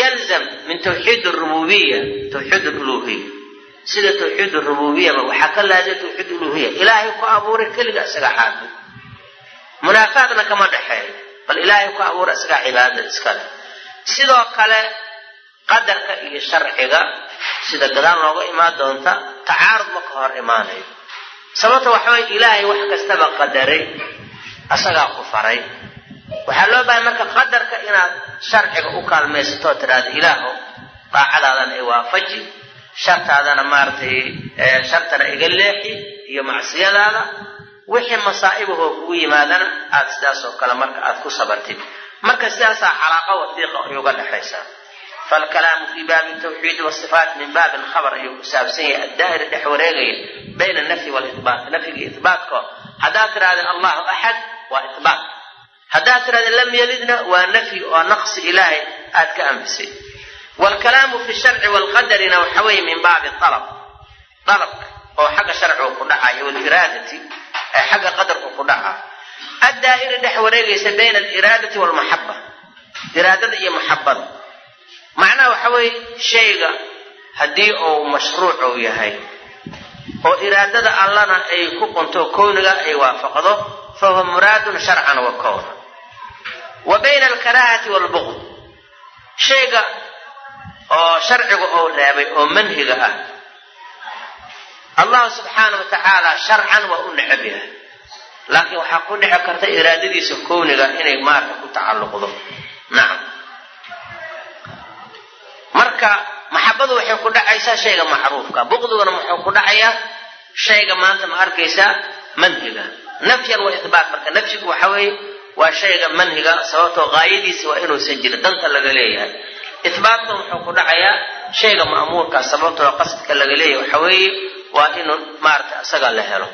yalzam min tawxiid rububiya tawxiid luluhiya sida tawxiid rububiyaba waxaa ka laazima tawxiid uluhiya ilaahay ku abuuray keliga isaga caabud munaafaadna kama dhexeeyo bal ilaahay ku abuura isagaa cibaadada iskale sidoo kale qadarka iyo sharciga sida gadaal nooga imaan doonta tacaarud ma ka hor imaanayo. Sababta waxaway ilaahay wax kastaba qadaray asagaa ku faray. Waxaa loo bahay marka qadarka inaad sharciga u kaalmaysatoo tidhaahda ilaaho daacadaadana i waafaji shartaadana maaragtay shartana iga leexi iyo macsiyadaada wixii masaa'ibahoo kugu yimaadana aad sidaas oo kale marka aad ku sabartid. Marka sidaasaa calaaqa wasiiqa ay uga dhexaysaa falkalaamu fii baabi tawxiidi wasifaat min baabi alkhabar ayuu ku saabsan yahay addaa'ira dhex wareegaya bayna anafyi walibaat nafyiga ibaatko haddaad tidhahda allahu axad waa ibaat haddaad tidhahda lam yalidna waa nafyi oo naqsi ilaahay aad ka anfisay wlkalaamu fi sharci wlqadarina waxa weeye min baabi alab dalabka oo xagga sharcigu ku dhacayo waliraadati ee xagga qadarku ku dhaca addaa'ira dhex wareegaysa bayna aliraadati walmaxaba iraadada iyo maxabada macnaha waxa weeye shayga haddii uu mashruuc uu yahay oo iraadada allana ay ku qunto kowniga ay waafaqdo fahuwa muraadun sharcan wa kowna wa bayna alkaraahati waalbuqd shayga oo sharciga oo reebay oo manhiga ah. Allahu subxaana wa tacaala sharcan waa u necab yahay. Laakiin waxaa ku dhici karta iraadadiisa kowniga inay maarka ku tacalluqdo. Nacam marka maxabadu waxay ku dhacaysaa shayga macruufka. Buqdiguna muxuu ku dhacayaa shayga maanta ma arkaysaa manhiga. Nafyan wa ihbaat marka nafyigu waxa weeye waa shayga manhiga sababtoo gaayadiisa waa inuusan jirin danta laga leeyahay ihbaatkuna wuxuu ku dhacayaa shayga ma'muurka sababtoo qasadka laga leeyahay waxa weeye waa inuu maarata isaga la helo.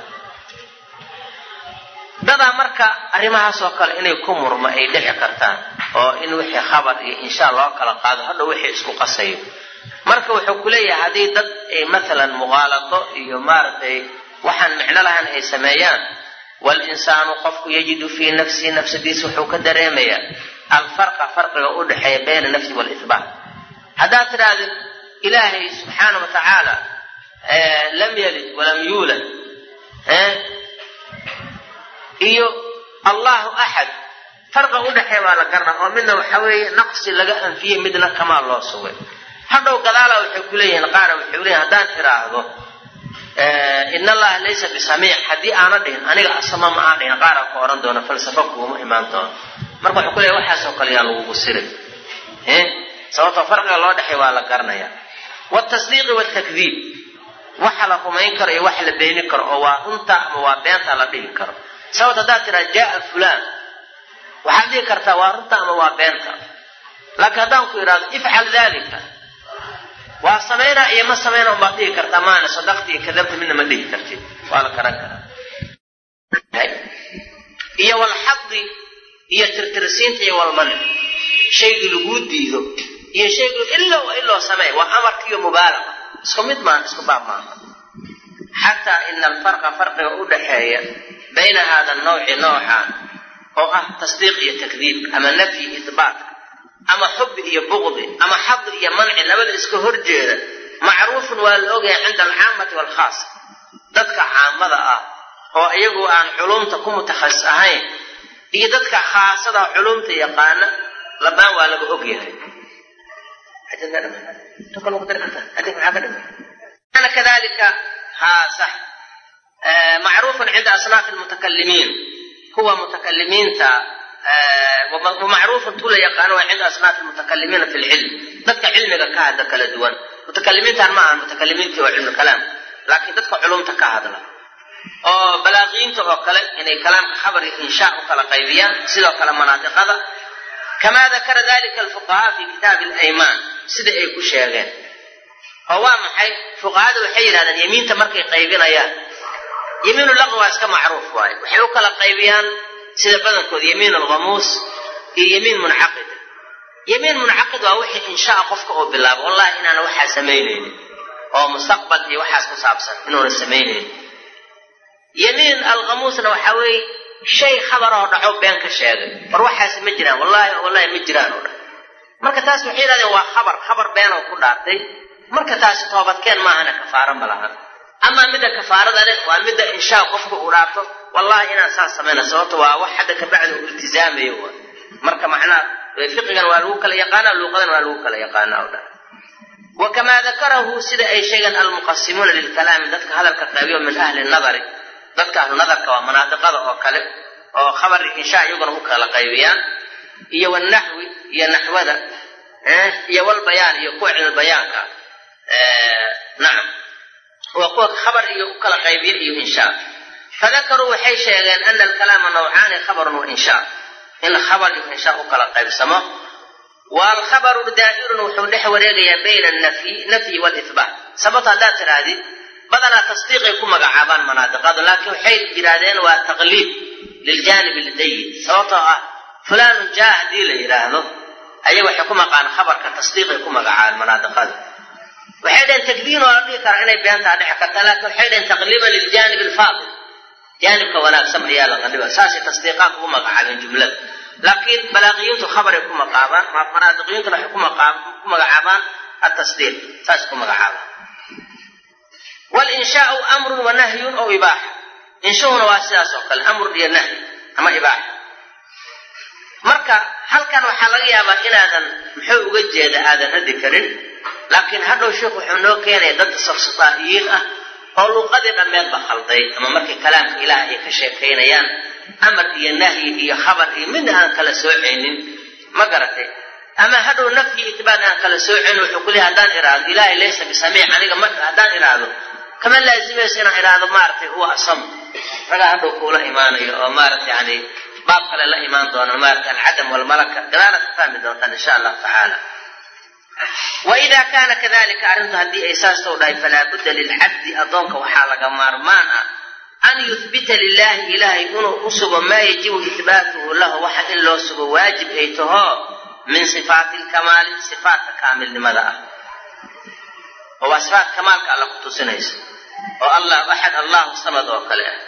Dadaa marka arrimahaas oo kale inay ku murmo ay dhici kartaan oo in wixii khabar iyo inshaa loo kala qaado hadhow wixii isku qasayo. Marka wuxuu ku leeyahay haddii dad ay maalan muqaalado iyo maaragtay waxaan micno lahayn ay sameeyaan walinsaanu qofku yajidu fii nafsihi nafsadiisa wuxuu ka dareemayaa alfarqa farqiga u dhexeeya bayna nafsi waalihbaat haddaad tidhaahdid ilaahay subxaana wa tacaala lam yalid walam yuulad iyo allahu axad farqa u dhexeeya baa la garna oo midna waxa weeye naqsi laga anfiyey midna kamaa loo sugay hadhow gadaala waxay ku leeyihiin qaara waxay leeyihiin haddaan tiraahdo in allaha laysa bisamiic haddii aana dhihin aniga asama ma aan dhihin. Qaara ku ohan doono falsafo kuuma imaan doono marka waxuu ku leeyahy waxaasoo kale yaa lagugu siray sababtoo farqiga loo dhexeey waa la garanaya wtasdiiqi wtakdiib waxa la rumayn karo iyo wax la beeni karo oo waa runta ama waa beenta la dhihi karo. Sababta haddaad tiraa jaa fulaan. Waxaad dhihi kartaa waa runta ama waa beenta. Laakiin haddaan ku idhahdo ifcal dalika waa samaynaa iyo ma samayna unbaad dhihi kartaa maana sadaqti iyo kadabta midna ma dhihi kartid. Waa la garan karaa. Iyo walxadi iyo tirtirsiinta iyo walmani shaygii laguu diido iyo shaygu ilow iloo samey waa amarkiiyo mubaalaqa. Isku mid maan isku baab maaha xataa ina alfarqa farqiga u dhaxeeya bayna hada nawci noocaan oo ah tasdiiq iyo takdiib ama nafyi ihbaat ama xubi iyo buqdi ama xadi iyo manci labada iska horjeeda macruufun waa la ogyahay cinda alcaamati waalkhaas dadka caamada ah oo iyagu aan culumta ku mutakhasis ahayn iyo dadka khaasada culumta yaqaana labaan waa laga ogyahay kadalika haa sax macruufun cinda asnaafi lmutakalimiin kuwa mutakalimiinta wamacruufun tu la yaqaano waa cinda asnaafi lmutakalimiina fi lcilm dadka cilmiga ka hadla kala duwan. Mutakalimiintan ma aha mutakalimiintii waa cilmu kalaam laakiin dadka culumta ka hadla oo balaaqiyiinta oo kale inay kalaamka khabar iyo inshaa u kala qaybiyaan sidoo kale manaadiqada kamaa dakara dalika alfuqahaa fi kitaabi alaymaan sida ay ku sheegeen. Oo waa maxay? Fuqahada waxay yidhahdeen yemiinta markay qaybinayaan. Yemiinu laqwi waa iska macruuf waaye. Waxay u kala qaybiyaan sida badankooda yemiin alghamuus iyo yemiin muncaqida yemiin muncaqid waa wixii inshaa qofka oo bilaabo. Wallahi inaana waxaa samaynaynin oo mustaqbal iyo waxaas ku saabsan inuuna samaynaynin yemiin alghamuusna waxaa weeye shay khabar oo dhaco been ka sheegay. War waxaas ma jiraan wallahi wallahi ma jiraan oo dhan marka taas waxay yidhahdeen waa khabar khabar been oo ku dhaartay. Marka taasi toobadkeen maahana kafaaro ma lahan amaa midda kafaarada leh waa midda inshaa qofka uu dhaarto wallahi inaan saas samayna sababto waa wax hadda kabacdi uu iltizaamayo wa marka macnaha fiqigan waa lagu kala yaqaana luuqadan waa lagu kala yaqaana o dhan wakamaa dakarahu sida ay sheegeen almuqasimuuna lilkalaami dadka hadalka qaybiyo min ahli nadari dadka ahlu nadarka waa manaadiqada oo kale oo khabari inshaa iyaguna u kala qaybiyaan iyo wanaxwi iyo naxwada iyo walbayaan iyo kuwa cilmibayaanka nacam waa kuwa khabar iyo u kala qaybiya iyo inshaa. Fadakaruu waxay sheegeen ana alkalaama nawcaani khabarun wa inshaa. In khabar iyo inshaa u kala qaybsamo. Waalkhabaru daa'irun wuxuu dhex wareegayaa bayna anafyi nafyi waalihbaat sababto haddaad tidhaahdid badanaa tasdiiqay ku magacaabaan manaadiqadu laakiin waxay yidhaahdeen waa taqliib liljaanib aldayid sababtoo ah fulaanun jaa haddii la yidhaahdo ayay waxay ku maqaan khabarka tasdiiqay ku magacaabaan manaadiqada waxay dhaheen takdiin oo la dhihi karaa inay beentaa dhex karta laakiin waxay dhaheen taqliiban liljaanib alfaadil jaanibka wanaagsan ayaa la qaliba saasay tasdiiqaan ugu magacaabeen jumlada laakiin balaaqiyiintu khabaray ku maqaabaan manaadiqiyintuna waxay ku magacaabaan atasdiiq saas ku magacaabaan walinshaau amrun wa nahyun oo ibaaxa inshuhuna waa sidaas oo kale amrun iyo nahyi ama ibaaxa marka halkan waxaa laga yaabaa inaadan muxuu uga jeeda aadan radi karin laakiin hadhow sheikhu wuxuu noo keenaya dad safsataa'iyiin ah oo luuqadii dhammeedba khalday ama markay kalaamka ilaah ay ka sheekaynayaan amar iyo nahyi iyo khabar iyo midna aan kala soocaynin ma garatay ama hadhow nafyi itbaat aan kala soocaynin wuxuu ku leehay haddaan iraahdo ilaahay laysa bisamiic aniga ma haddaan iraahdo kama laazimayso inaan iraahdo maaragtay huwa asam. Ragaa hadhow kuula imaanayo oo maaragtay yani baab kale la imaan doona maaragtay alcadam walmalaka gadaalaad ka fahmi doontaan insha allahu tacaala. Waida kaana kadalika arrintu haddii ay saas tow dhahay falaa budda lilcabdi addoonka waxaa laga maarmaan ah an yuhbita lilahi ilaahay inuu u sugo maa yajibu ihbaatuhu lahu waxa in loo sugo waajib ay taho min sifaati lkamaali sifaatka kaamilnimada ah. Oo waa sifaat kamaalka alla ku tusinaysa oo allah axad allahu samad oo kale. Ah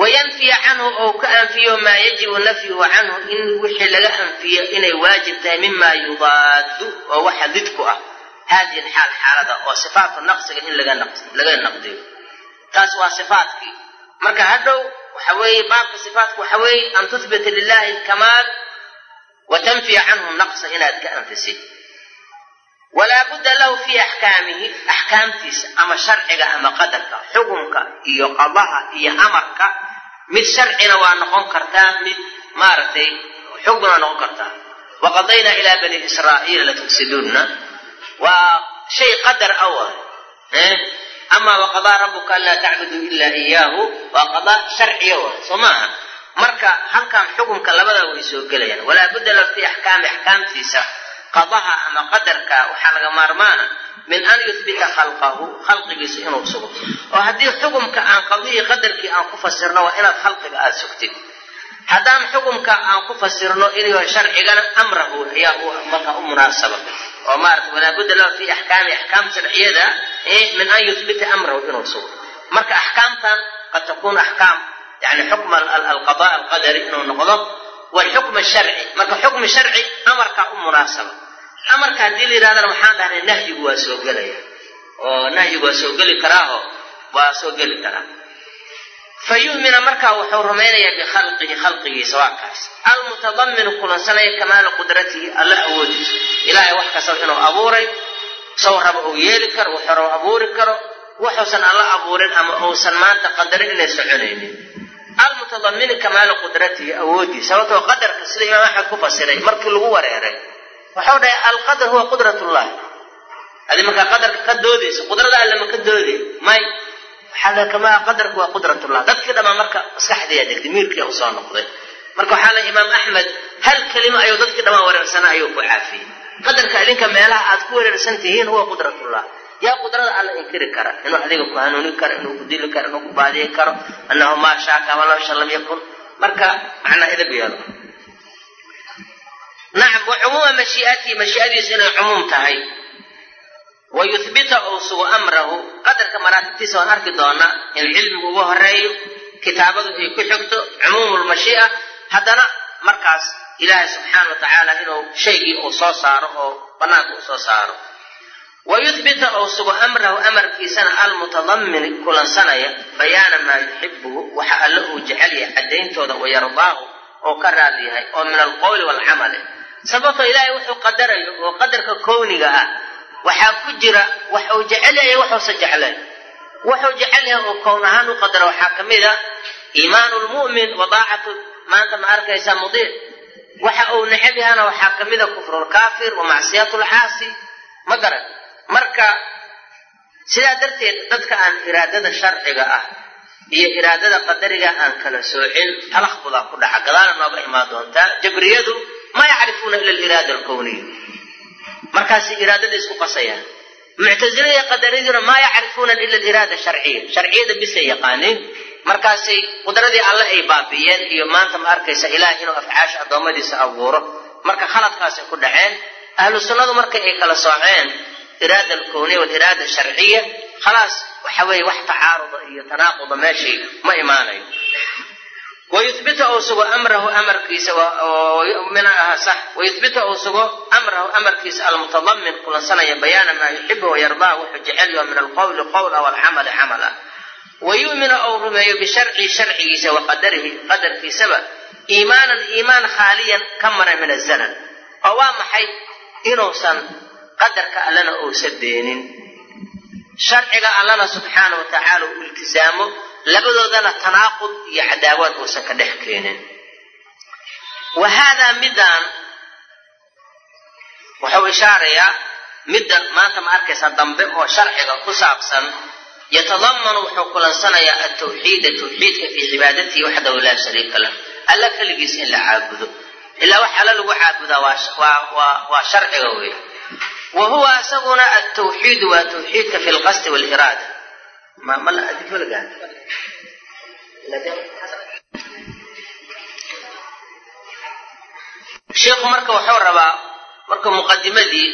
wayanfiya canhu ou ka anfiyo maa yajibu nafyuhu canhu in wixii laga anfiyo inay waajib tahay mima yudaadu oo waxa didku ah. Haadihi alxaal xaalada oo sifaatu naqsiga in laga naqdiyo. Taas waa sifaatkii marka hadhow waxa weeye baabka sifaatka waxa weeye an tuhbita lilahi alkamaal wa tanfiya canhu naqsa inaad ka anfisid walaa budda lahu fii axkaamihi axkaamtiisa ama sharciga ama qadarka xukunka iyo qadaha iyo amarka mid sharcina waa noqon kartaa mid maaragtay xukmina waa noqon kartaa. Waqadaynaa ilaa bani israa'iila latufsidunna waa shay qadar awa ama waqadaa rabuka an laa tacbuduu ilaa iyaahu waa qadaa sharciya wa soo maaha? Marka halkan xukunka labada way soo gelayaan. Walaa budda lahu fii axkaami axkaamtiisa qadaha ama qadarka waxaa laga maarmaana min an yuhbita khalqahu khalqigiisa inuu sugo. Oo haddii xukumka aan qadihii qadarkii aan ku fasirno waa inaad khalqiga aada sugtid. Haddaan xukumka aan ku fasirno inayo sharcigana amrahu ayaa marka u munaasaba. Oo maarata walaa budda lahu fi axkaami axkaam sharciyada min an yuhbita amrahu inuu sugo. Marka axkaamtan qad takunu axkaam yani xukma alqada alqadari inuu noqdo walxukm sharci. Marka xukmi sharci amarkaa u munaasaba amarka haddii la yidhahdana waxaan dhahnay nahyigu waa soo gelaya. Oo nahyigu waa soo geli karaaho waa soo geli karaa. Fa yu'mina markaa wuxuu rumaynayaa bikhalqihi khalqigiisa waa kaas. Almutadaminu kulansanaya kamaala qudratihi alla awoodiisa ilaahay wax kastaba inuu abuuray sow raba uu yeeli karo wuxuu raba abuuri karo wuxuusan alla abuurin ama uusan maanta qadarin inay soconaynin. Almutadamini kamaala qudratihi awoodiisa sababtoo qadarka sida imaam axmed ku fasiray markii lagu wareeray waxau dhahay alqadar huwa qudrat llahi adi markaa qadarka ka doodaysa qudrada alle ma ka dooday may waxaa dhahay kamaa qadarku waa qudratullah dadkii dhamaa marka maskaxdiiya degtay miirkii u soo noqday. Marka waxaa la imaam axmed hal kelima ayuu dadkii dhamaa wareersana ayuu ku caafiyey. Qadarka idinka meelaha aad ku wareersan tihiin huwa qudratullah yaa qudrada alla inkiri kara inuu adiga ku hanuunin karo inuu ku dili karo inuu ku baadiyi karo annahu maa shaaka ma lam sha lam yakun. Marka macnaa idab yeelo nacam wa cumuuma mashii'atihi mashii'adiisu inay cumuum tahay. Wa yuhbita uu amrahu. Qadarka maraatibtiisa waan arki doonaa in cilmigu ugu horeeyo kitaabadu ay ku xigto cumuumu lmashii'a haddana markaas ilaahay subxaana wa tacaala inuu shaygii uu soo saaro oo banaanka uu soo saaro. Wayuhbita sugo amrahu amarkiisana almutadamin kulansanaya bayaana maa yuxibuhu waxa alle uu jecel yahay caddayntooda wayardaahu oo ka raali yahay oo min alqowli waalcamali sababtoo ilaahay wuxuu qadarayo oo qadarka kowniga ah waxaa ku jira wax uu jecel yahay waxuusa jeclayn wuxuu jecel yahay oo kown ahaan u qadara waxaa ka mid a iimaanu lmu'min wa daacatu maanta ma arkaysa mudiic. Waxa uu necab yahana waxaa ka mid a kufrulkaafir wa macsiyatu lcaasi ma garan marka sidaa darteed dadka aan iraadada sharciga ah iyo iraadada qadariga aan kala soocin talaqbudaa ku dhaca gadaala nooga imaan doontaa. Jabriyadu ma yacrifuuna ila aliraada alkowniya markaasay iraadada isku qasayaan muctasilada qadariyaduna maa yacrifuuna ila aliraada sharciya sharciyada bisay yaqaaniin markaasay qudradii alle ay baabi'iyeen iyo maanta ma arkaysa ilaah inuu afcaasha addoommadiisa abuuro marka khaladkaasay ku dhaceen ahlu sunnadu markay ay kala sooceen iraada alkowniya waliraada sharciya khalaas waxa weeye wax tacaaruda iyo tanaaquda meeshii ma imaanayo wayuhbita uu sugo amrahu amarkiisa sax wayuhbita uu sugo amrahu amarkiisa almutadamin kulansanaya bayaana maa yuxibu wayardaa wuxuu jecel yaho min alqowli qowl aw alcamali camal ah wayu'minu ou rumeeyo bisharcihi sharcigiisa wa qadarkiisaba iimaanan iimaan khaaliyan ka maran min azalan oo waa maxay inuusan qadarka allana uusa beenin sharciga allana subxaana wa tacaala uu iltisaamo labadoodana tanaaqud iyo cadaawaad uusan ka dhex keenin. Wa haadaa midaan wuxuu ishaarayaa middan maanta ma arkaysaa dambe oo sharciga ku saabsan yatadamanu wuxuu kulansanayaa altawxiida tawxiidka fii cibaadatihi waxdahu laa shariika lah. Alla keligiis in la caabudo. Ilaa wax alla lagu caabudaa waa sharciga wey wa huwa isaguna altawxiidu waa tawxiidka fi lqasdi wliraada sheikhu marka wuxuu rabaa marka muqadimadii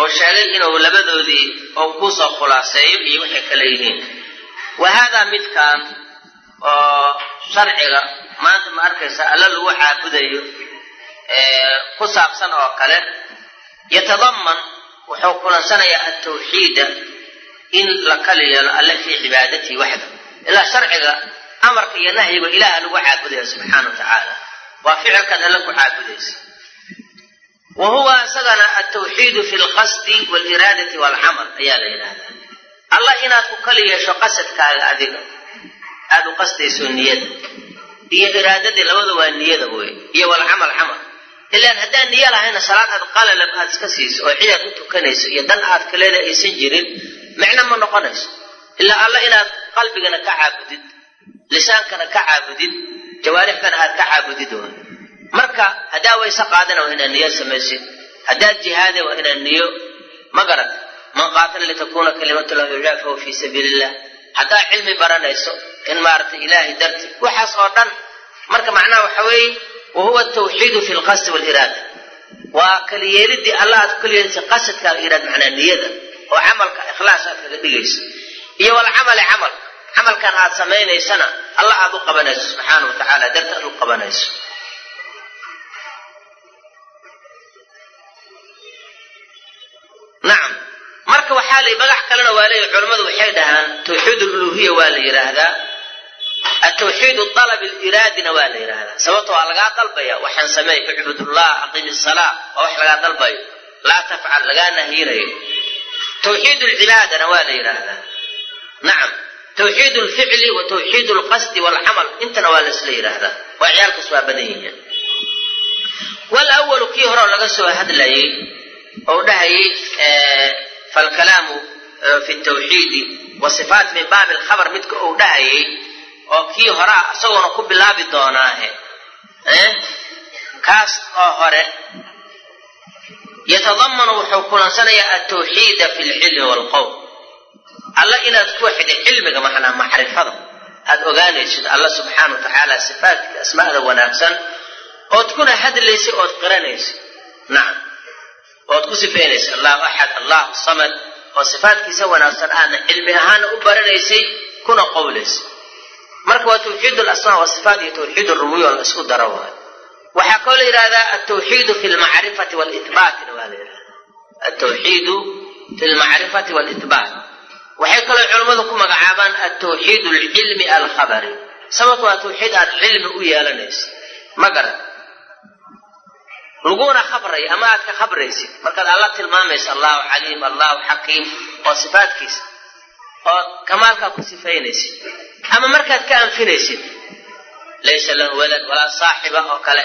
oo sheegay inuu labadoodii oo ku soo khulaaseeyo iyo waxay kale yihiin. Wa haadaa midkan oo sharciga maanta ma arkaysa alla lagu caabudayo ku saabsan oo kale yatadaman wuxuu kulansanayaa altawxiida in la kali yeelo alle fii cibaadatihi waxda. Ilaa sharciga amarka iyo nahyiga ilaaha lagu caabudaya subxaana wa tacaala. Waa ficilkaad alle ku caabudaysa. Wa huwa isagana altawxiidu fi lqasdi waaliraadati waalcamal ayaa la yidhaahdaa. Allah inaad ku kali yeesho qasadkaaga adiga aada u qasdayso niyada. Iyo iraadadii labada waa niyada wey iyo walcamal camal ilaan haddaan niyo lahayna salaad aad qalalab aad iska siiso oo cidaad u tukanayso iyo dan aad kaleeda aysan jirin micno ma noqonayso. Ilaa alla inaad qalbigana ka caabudid lisaankana ka caabudid jawaarixkana aad ka caabudid way marka haddaa wayse qaadana waa inaad niyo samaysid haddaad jihaada waa inaad niyo ma garan man qaatala litakuuna kalimatu lahu yulaa fahuwa fii sabiili illah haddaa cilmi baranayso in maaragtay ilaahay darti waxaas oo dhan marka macnaha waxa weeye wa huwa fi lqasdi waaliraada waa kaliyeelidii allah aad ku kaliyeelaysa qasadkaaga iraad macnaa niyada oo camalka ikhlaas aad kaga dhigayso iyo walcamali camal. Camalkan aad samaynaysana allah aad u qabanayso subxaana wa tacaala darta aad u qabanayso. Nacam marka waxaa la magax kalena waa leeyahy culammadu waxay dhahaan tawxiid aluluhiya waa la yidhaahdaa. Atawxiid alab aliraadina waa la yidhaahdaa. Sababta waa lagaa dalbaya waxaan sameey icbudullah aqimi salaa waa wax lagaa dalbayo. Laa tafcal lagaa nahyinayo tawxiid alcibaadana waa la yidhaahdaa nacam tawxiid alficli wa tawxiid alqasdi waalcamal intana waa laisla yidhaahdaa waa ciyaalkaas waa badan yihiin walawalu kii horeo laga soo hadlayay ou dhahayay falkalaamu fi tawxiidi wa sifaat min baabi alkhabar midka uu dhahayay oo kii horaa isagoona ku bilaabi doonaahe kaas oo hore yatadamanu wuxuu kulansanayaa altawxiida fi lcilmi waalqowl alla inaad ku xidhay cilmiga macnaa macrifada aad ogaanaysid alla subxaana wa tacaala sifaatka asmaada wanaagsan ood kuna hadlaysid ood qiranaysid nacam ood ku sifaynaysa allahu axad allahu samad oo sifaadkiisa wanaagsan aadna cilmi ahaana u baranaysay kuna qowlaysay. Marka waa tawxiid alasmaa wasifaat iyo tawxiid rububiya la isku daro waayo waxaa kaloo la yidhahdaa altawxiidu fi lmacrifati walitbaatina waa la yidhahdaa altawxiidu fi lmacrifati walitbaat waxay kaloo culammadu ku magacaabaan altawxiid alcilmi alkhabari. Sababto waa tawxiid aad cilmi u yeelanaysid ma garan. Laguna khabray ama aad ka khabraysid markaad alla tilmaamaysa allahu caliim allahu xakiim oo sifaadkiisa ood kamaalkaa ku sifaynaysid ama markaad ka anfinaysid laysa lahu walad walaa saaxiba oo kale.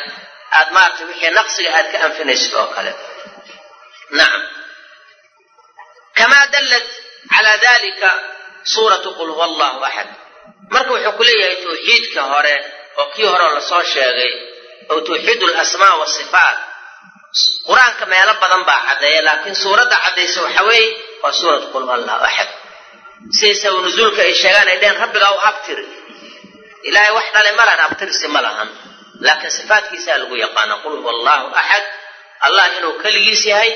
Aad maaragtay wixii naqsiga aad ka anfinaysid oo kale. Nacam kamaa dallat calaa dalika suuratu qul huwa allahu axad marka wuxuu ku leeyahay tawxiidka hore oo kii hore la soo sheegay oo tawxiid lasmaa wasifaat qur'aanka meelo badan baa caddeeya laakiin suuradda caddaysa waxa weeye waa suurat qul huwa allahu axad siday nuzuulka ay sheegaan ay dheheen rabbigaa u abtiri ilaahay wax dhalay ma lahan abtirsi ma lahan laakiin sifaatkiisaa lagu yaqaana qul huwa allahu axad allah inuu keligiis yahay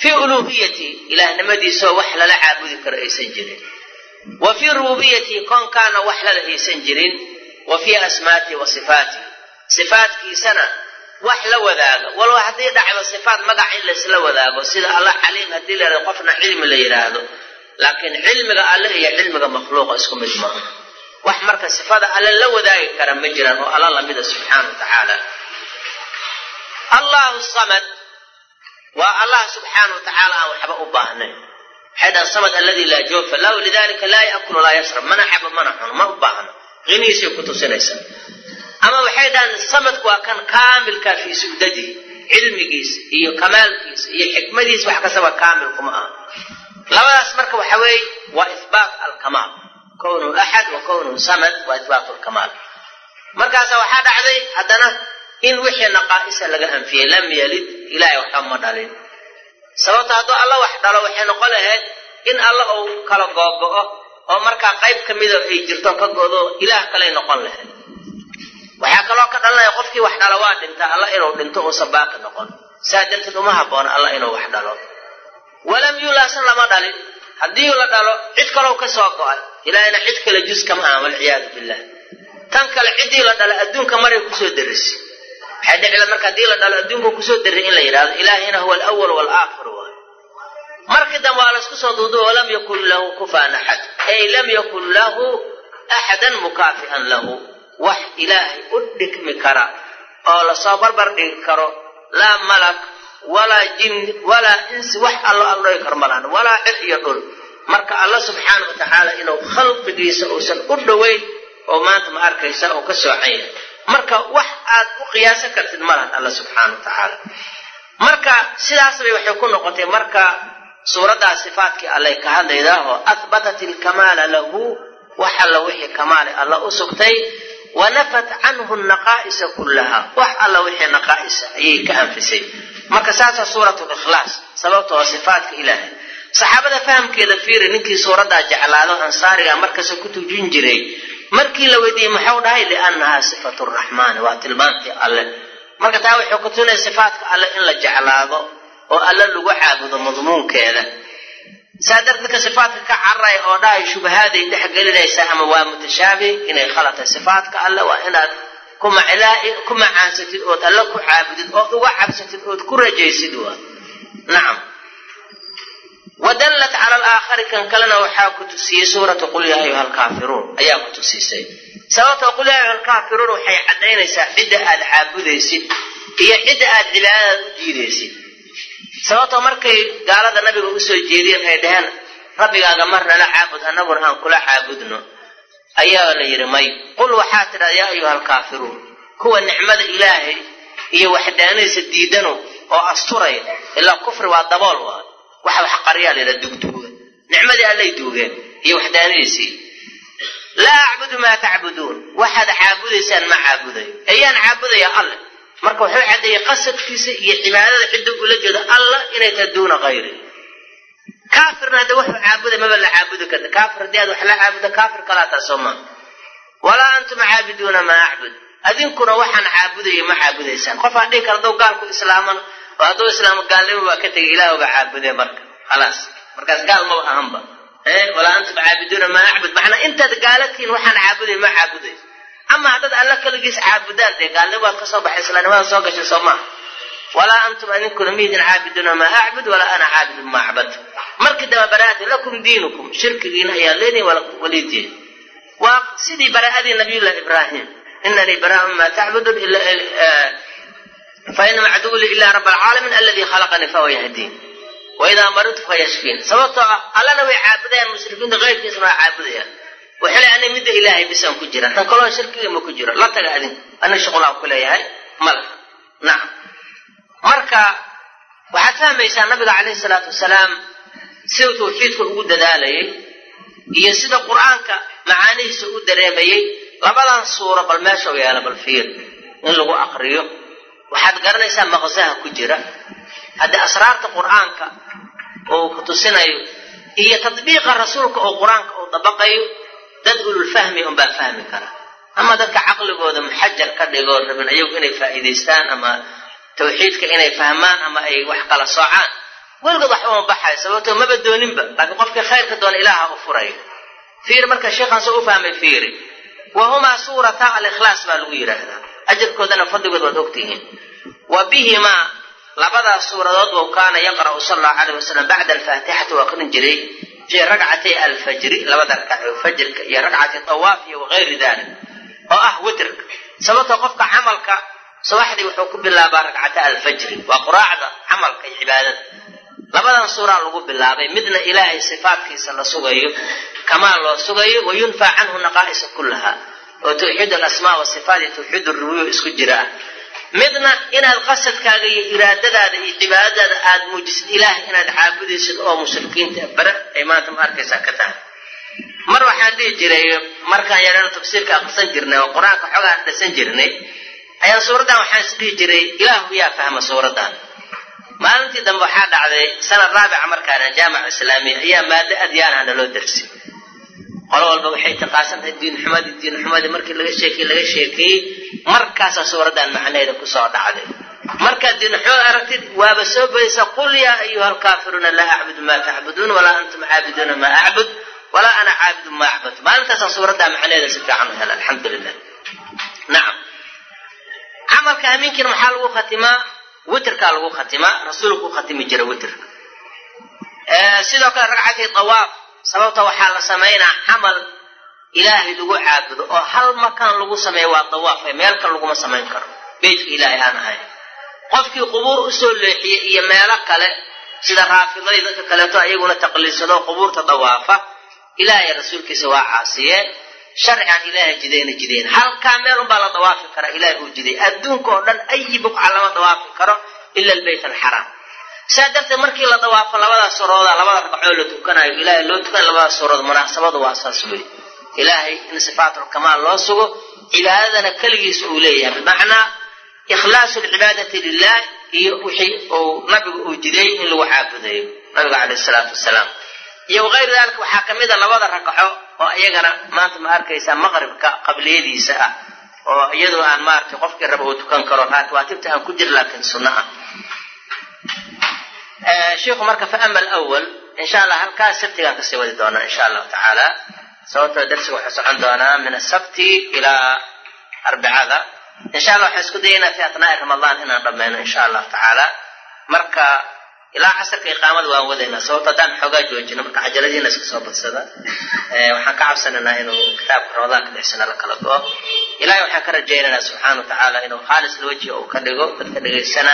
fii uluuhiyati ilaahnimadiisaoo wax lala caabudi karo aysan jirin. Wa fii rububiyatii koonkaana wax lala aysan jirin. Wa fii asmaatii wa sifaatii sifaatkiisana wax la wadaaga walba haddii dhacdo sifaat magac in laysla wadaago sida allah caliim haddii la qofna cilmi la yidhaahdo. Laakiin cilmiga alle iyo cilmiga makhluuqa isku mid maaha wax marka sifada alle la wadaagi kara ma jiraan oo alla lamida subxaana wa tacaala. Allahu samad waa allah subxaana wa aan waxba u baahnayn. Waxay dhahan samad alladii laa joofa lahu lidalika laa yaakulu laa yashrab. Mana xabo mana cuno ma u baahno qinihiisay ku tusinaysaa. Ama waxay dhahaan samadku waa kan kaamilka fii sugdadihi cilmigiisa iyo kamaalkiisa iyo xikmadiisa wax kastaba kaamil kuma aha. Labadaas marka waxa weeye waa ihbaat alkamaal kownuhu axad wa kownuhu samad waa ihbaat lkamaal markaasa waxaa dhacday haddana in wixii naqaa'isa laga anfiyey lam yalid ilaahay waxba ma dhalin. Sababto hadduu alla wax dhalo waxay noqon lahayd in alla uu kala googo'o oo markaa qayb ka mida ay jirto ka godo ilaah kaley noqon lahayd. Waxaa kaloo ka dhalanaya qofkii wax dhalo waa dhinta alla inuu dhinto uusan baaqi noqon. Saa darteed uma habboona alla inuu wax dhalo. Walam yuulaasan lama dhalin. Haddii la dhalo cid kalow ka soo go'ay ilaahayna cid kale jus kama aha walciyaadu billah. Tan kale ciddii la dhalo adduunka maray ku soo darisi waxay dhicila marka haddii la dhalo adduunka ku soo darri in la yidhahdo ilaahina huwa alawal walaakhiru waay. Markii dambe waa laysku soo duudu oo lam yakun lahu kufaan axad ay lam yakun lahu axadan mukaafi'an lahu. Wax ilaahay u dhigmi kara oo la soo barbar dhigi karo laa malak walaa jin walaa insi wax allo aldhogi karo malahan walaa cir iyo dhul marka alla subxaana wa tacaala inuu khalqigiisa uusan u dhoweyn oo maanta ma arkaysa oo ka soocan marka wax aad u qiyaasan kartid malahan alla subxaana wa tacaala marka sidaas bay waxay ku noqotay. Marka suuraddaa sifaatkii allay ka hadlaydaa oo ahbatat ilkamaala lahu wax alla wixii kamaale alla u sugtay wa nafat canhu naqaa'isa kullaha. Wax alla wixii naqaa'isa ayay ka anfisay. Marka saasa suurat likhlaas sababta oo sifaatka ilaahay saxaabada fahamkeeda fiiri ninkii suuraddaa jeclaado ansaariga markasta ku tujin jiray markii la weydiiyey maxau dhahay liannahaa sifatu raxmaani waa tilmaantii alle. Marka taa waxay ku tusinaya sifaatka alle in la jeclaado oo alle lagu caabudo madmuunkeeda. Saa darteedka sifaatka ka cararaya oo dhahay shubahaaday dhex gelinaysaa ama waa mutashaabih inay khalatay sifaatka alle waa inaad ku macaansatid ood alle ku caabudid ood uga cabsatid ood ku rajaysid waa. Nacam wadallat cala alaakhari kan kalena waxaa ku tusiyey suuratu qul yaa ayuha alkaafiruun. Ayaa ku tusiisay sababtoo qul yaa ayuha alkaafiruun waxay caddaynaysaa cidda aad caabudaysid iyo cidda aad cibaadadaad u diidaysid. Sababtoo markay gaalada nabiga u soo jeediyeen ay dhaheen rabbigaaga marnala caabud annaguna aan kula caabudno ayaa la yidhi may. Qul waxaa tidhahda yaa ayuha alkaafiruun kuwa nicmada ilaahay iyo waxdaanadiisa diidano oo asturaya ilaa kufri waa dabool waa waxa wax qaryaa la yidhaha dugduuga. Nicmadii allay duugeen iyo waxdaanadiisii laa acbudu maa tacbuduun. Waxaad caabudaysaan ma caabudayo. Ayaan caabudaya alle. Marka wuxuu caddeeyey qasadkiisa iyo cibaadada cidda ula jeedo alla inay tahay duuna kayri kaafirna hadda wuxuu caabuday maba la caabudi karta. Kaafir haddii aad wax la caabudo kaafir kalaa taa soo walaa antum caabiduuna maa acbud. Adinkuna waxaan caabudaya ma caabudaysaan. Qofaan dhihi kara hadduu gaalku islaaman oo hadduu islaamo gaalnimo baa ka tegay ilaah uga caabude marka khalaas markaas gaal maba ahanba walaa antum caabiduuna maa acbud macnaa intaad gaalatiin waxaan caabuday ma caabudayso ama haddaad alla kaligiis caabudaan dee gaalnimaad ka soo baxay islaamnimada soo gashay soo maaha walaa antum adinkuna miidin caabiduuna maa acbud walaa ana caabidun maa acbad markii dambe baraa'ati lakum diinukum shirkigiina ayaa leedihin walidiin waa sidii baraa'adii nabiyullahi ibraahim inanii baraa'un maa tacbudun fainama caduwli ilaa rab alcaalamiin aladii khalaqanii fahuwa yahdiin waidaa maridtu fayashfiin sababtoo ah allana way caabudayaan mushrikiinta keyrkiisna waa caabudayaan waxay le ana midda ilaahay bisaan ku jira tan kaloo shirkiga ma ku jiro la taga adinku ana shuqulaan ku leeyahay ma laha nacam marka waxaad fahmaysaa nabiga calayhi salaatu wasalaam siduu tawxiidka ugu dadaalayay iyo sida qur'aanka macaanihiisa u dareemayey labadan suuro bal meesha u yaalla bal fiir in lagu aqriyo waxaad garanaysaa maqsaha ku jira? Haddii asraarta qur'aanka oo ku tusinayo iyo tadbiiqa rasuulka oo qur'aanka uu dabaqayo dad ululfahmi unbaa fahmi kara. Ama dadka caqligooda muxajar ka dhigoo rabin ayagu inay faa'iidaystaan ama tawxiidka inay fahmaan ama ay wax kala soocaan. Weligood wax uma baxayo sababtoo maba dooninba laakiin qofkii khayrka doona ilaaha u furayo. Fiir marka sheekhaan soo u fahmay fiiri wa humaa suurata alikhlaas baa lagu yidhaahdaa ajarkoodana fadligood waad ogtihiin wa bihimaa labadaas suuradood buu kaana yaqra'u sal allahu alayh wasalam bacda alfaatixati u aqrin jiray fii ragcatay alfajri labada ragcac oo fajrka iyo ragcati tawaaf iyo wagayri dalik oo ah witrka sababtoo qofka camalka subaxdii wuxuu ku bilaabaa ragcata alfajri waa quraacda camalka iyo cibaadada. Labadan suuraa lagu bilaabay midna ilaahay sifaatkiisa la sugayo kamaal loo sugayo wa yunfaa canhu naqaa'isa kullaha oo tawxiid alasmaa wasifaat iyo tawxiid rububiya isku jira ah midna inaad qasadkaaga iyo iraadadaada iyo cibaadadaada aada muujisid ilaahay inaad caabudaysid oo mushrikiinta bare ay maanta ma arkaysaa ka tahay. Mar waxaan dhihi jiray markaan yareeno tafsiirka aqrisan jirnay oo qur'aanka xoogaan dhasan jirnay ayaan suuraddan waxaan is dhihi jiray ilaahu yaa fahma suuraddan. Maalintii dambe waxaa dhacday sanad raabica markaana jaamica islaamiya ayaa maado adyaanaha naloo darsi qolo walba waxay taqaasantahay diinxumadi diinxumadi markii laga sheekey laga sheekeeyey markaasaa suuraddan macnaheeda ku soo dhacday. Markaad diinxumad aragtid waaba soo badaysa qul yaa ayuha alkaafiruuna laa acbudu maa tacbuduun walaa antum caabiduuna maa acbud walaa ana caabidu maa acbadtu maalintaasaan suuraddaa macnaheeda si fiican u hela alxamdu lilah nacam camalka hamiinkiina maxaa lagu khatimaa? Witerkaa lagu khatimaa rasuulku u khatimi jira witerka sidoo kale ragcatii dawaaf sababta waxaa la samaynaa camal ilaahay lagu caabudo oo hal makaan lagu sameeya waa dawaaf meel kale laguma samayn karo. Beytka ilaahay aan ahayn qofkii qubuur u soo leexiyey iyo meelo kale sida raafidadii dadka kaleeto ayaguna taqliidsado qubuurta dawaafa ilaahay rasuulkiisa waa caasiyeen sharcigan ilaahay jidayna jidayn halkaa meel unbaa la dawaafi karaa ilaahay uu jiday adduunka oo dhan ayi buqca lama dawaafi karo ila albeyt alxaraam saa darteed markii la dawaafo labadaas surooda labada ragcoo la tukanayo ilaahay loo tukanayo labadaas surood munaasabadu waa saas wey ilaahay in sifaatulkamaal loo sugo cibaadadana keligiisa uu leeyahay. Bimacnaa ikhlaasu lcibaadati lilah iyo wixii uu nabigu uu jideey in lagu caabudayo nabiga caleyhi salaatu wasalaam. Iyo wagayru daalika waxaa ka mid a labada ragco oo iyagana maanta ma arkaysaa maqribka qabliyadiisa ah oo iyadoo aan maaragtay qofkii raba uu tukan karo raatwaatibta aan ku jir laakiin sunno ah shiikhu marka faama alawal insha allah halkaas sabtigaan ka sii wadi doonaa insha allahu tacaala. Sababtoo darsiga wuxuu socon doonaa min asabti ilaa arbicada. Insha allah waxaan isku dayaynaa fi atnaa'i ramadaan inaan dhammayno insha allahu tacaala. Marka ilaa casarka iqaamada waan wadaynaa sababto haddaan xoogaa joojino marka cajaladiina iska soo badsada. Waxaan ka cabsanaynaa inuu kitaabka ramadaanka dhexsana la kala go-o ilahay waxaan ka rajaynaynaa subxaana wa tacaala inuu khaalis lwaji uu ka dhigo dadka dhegaysana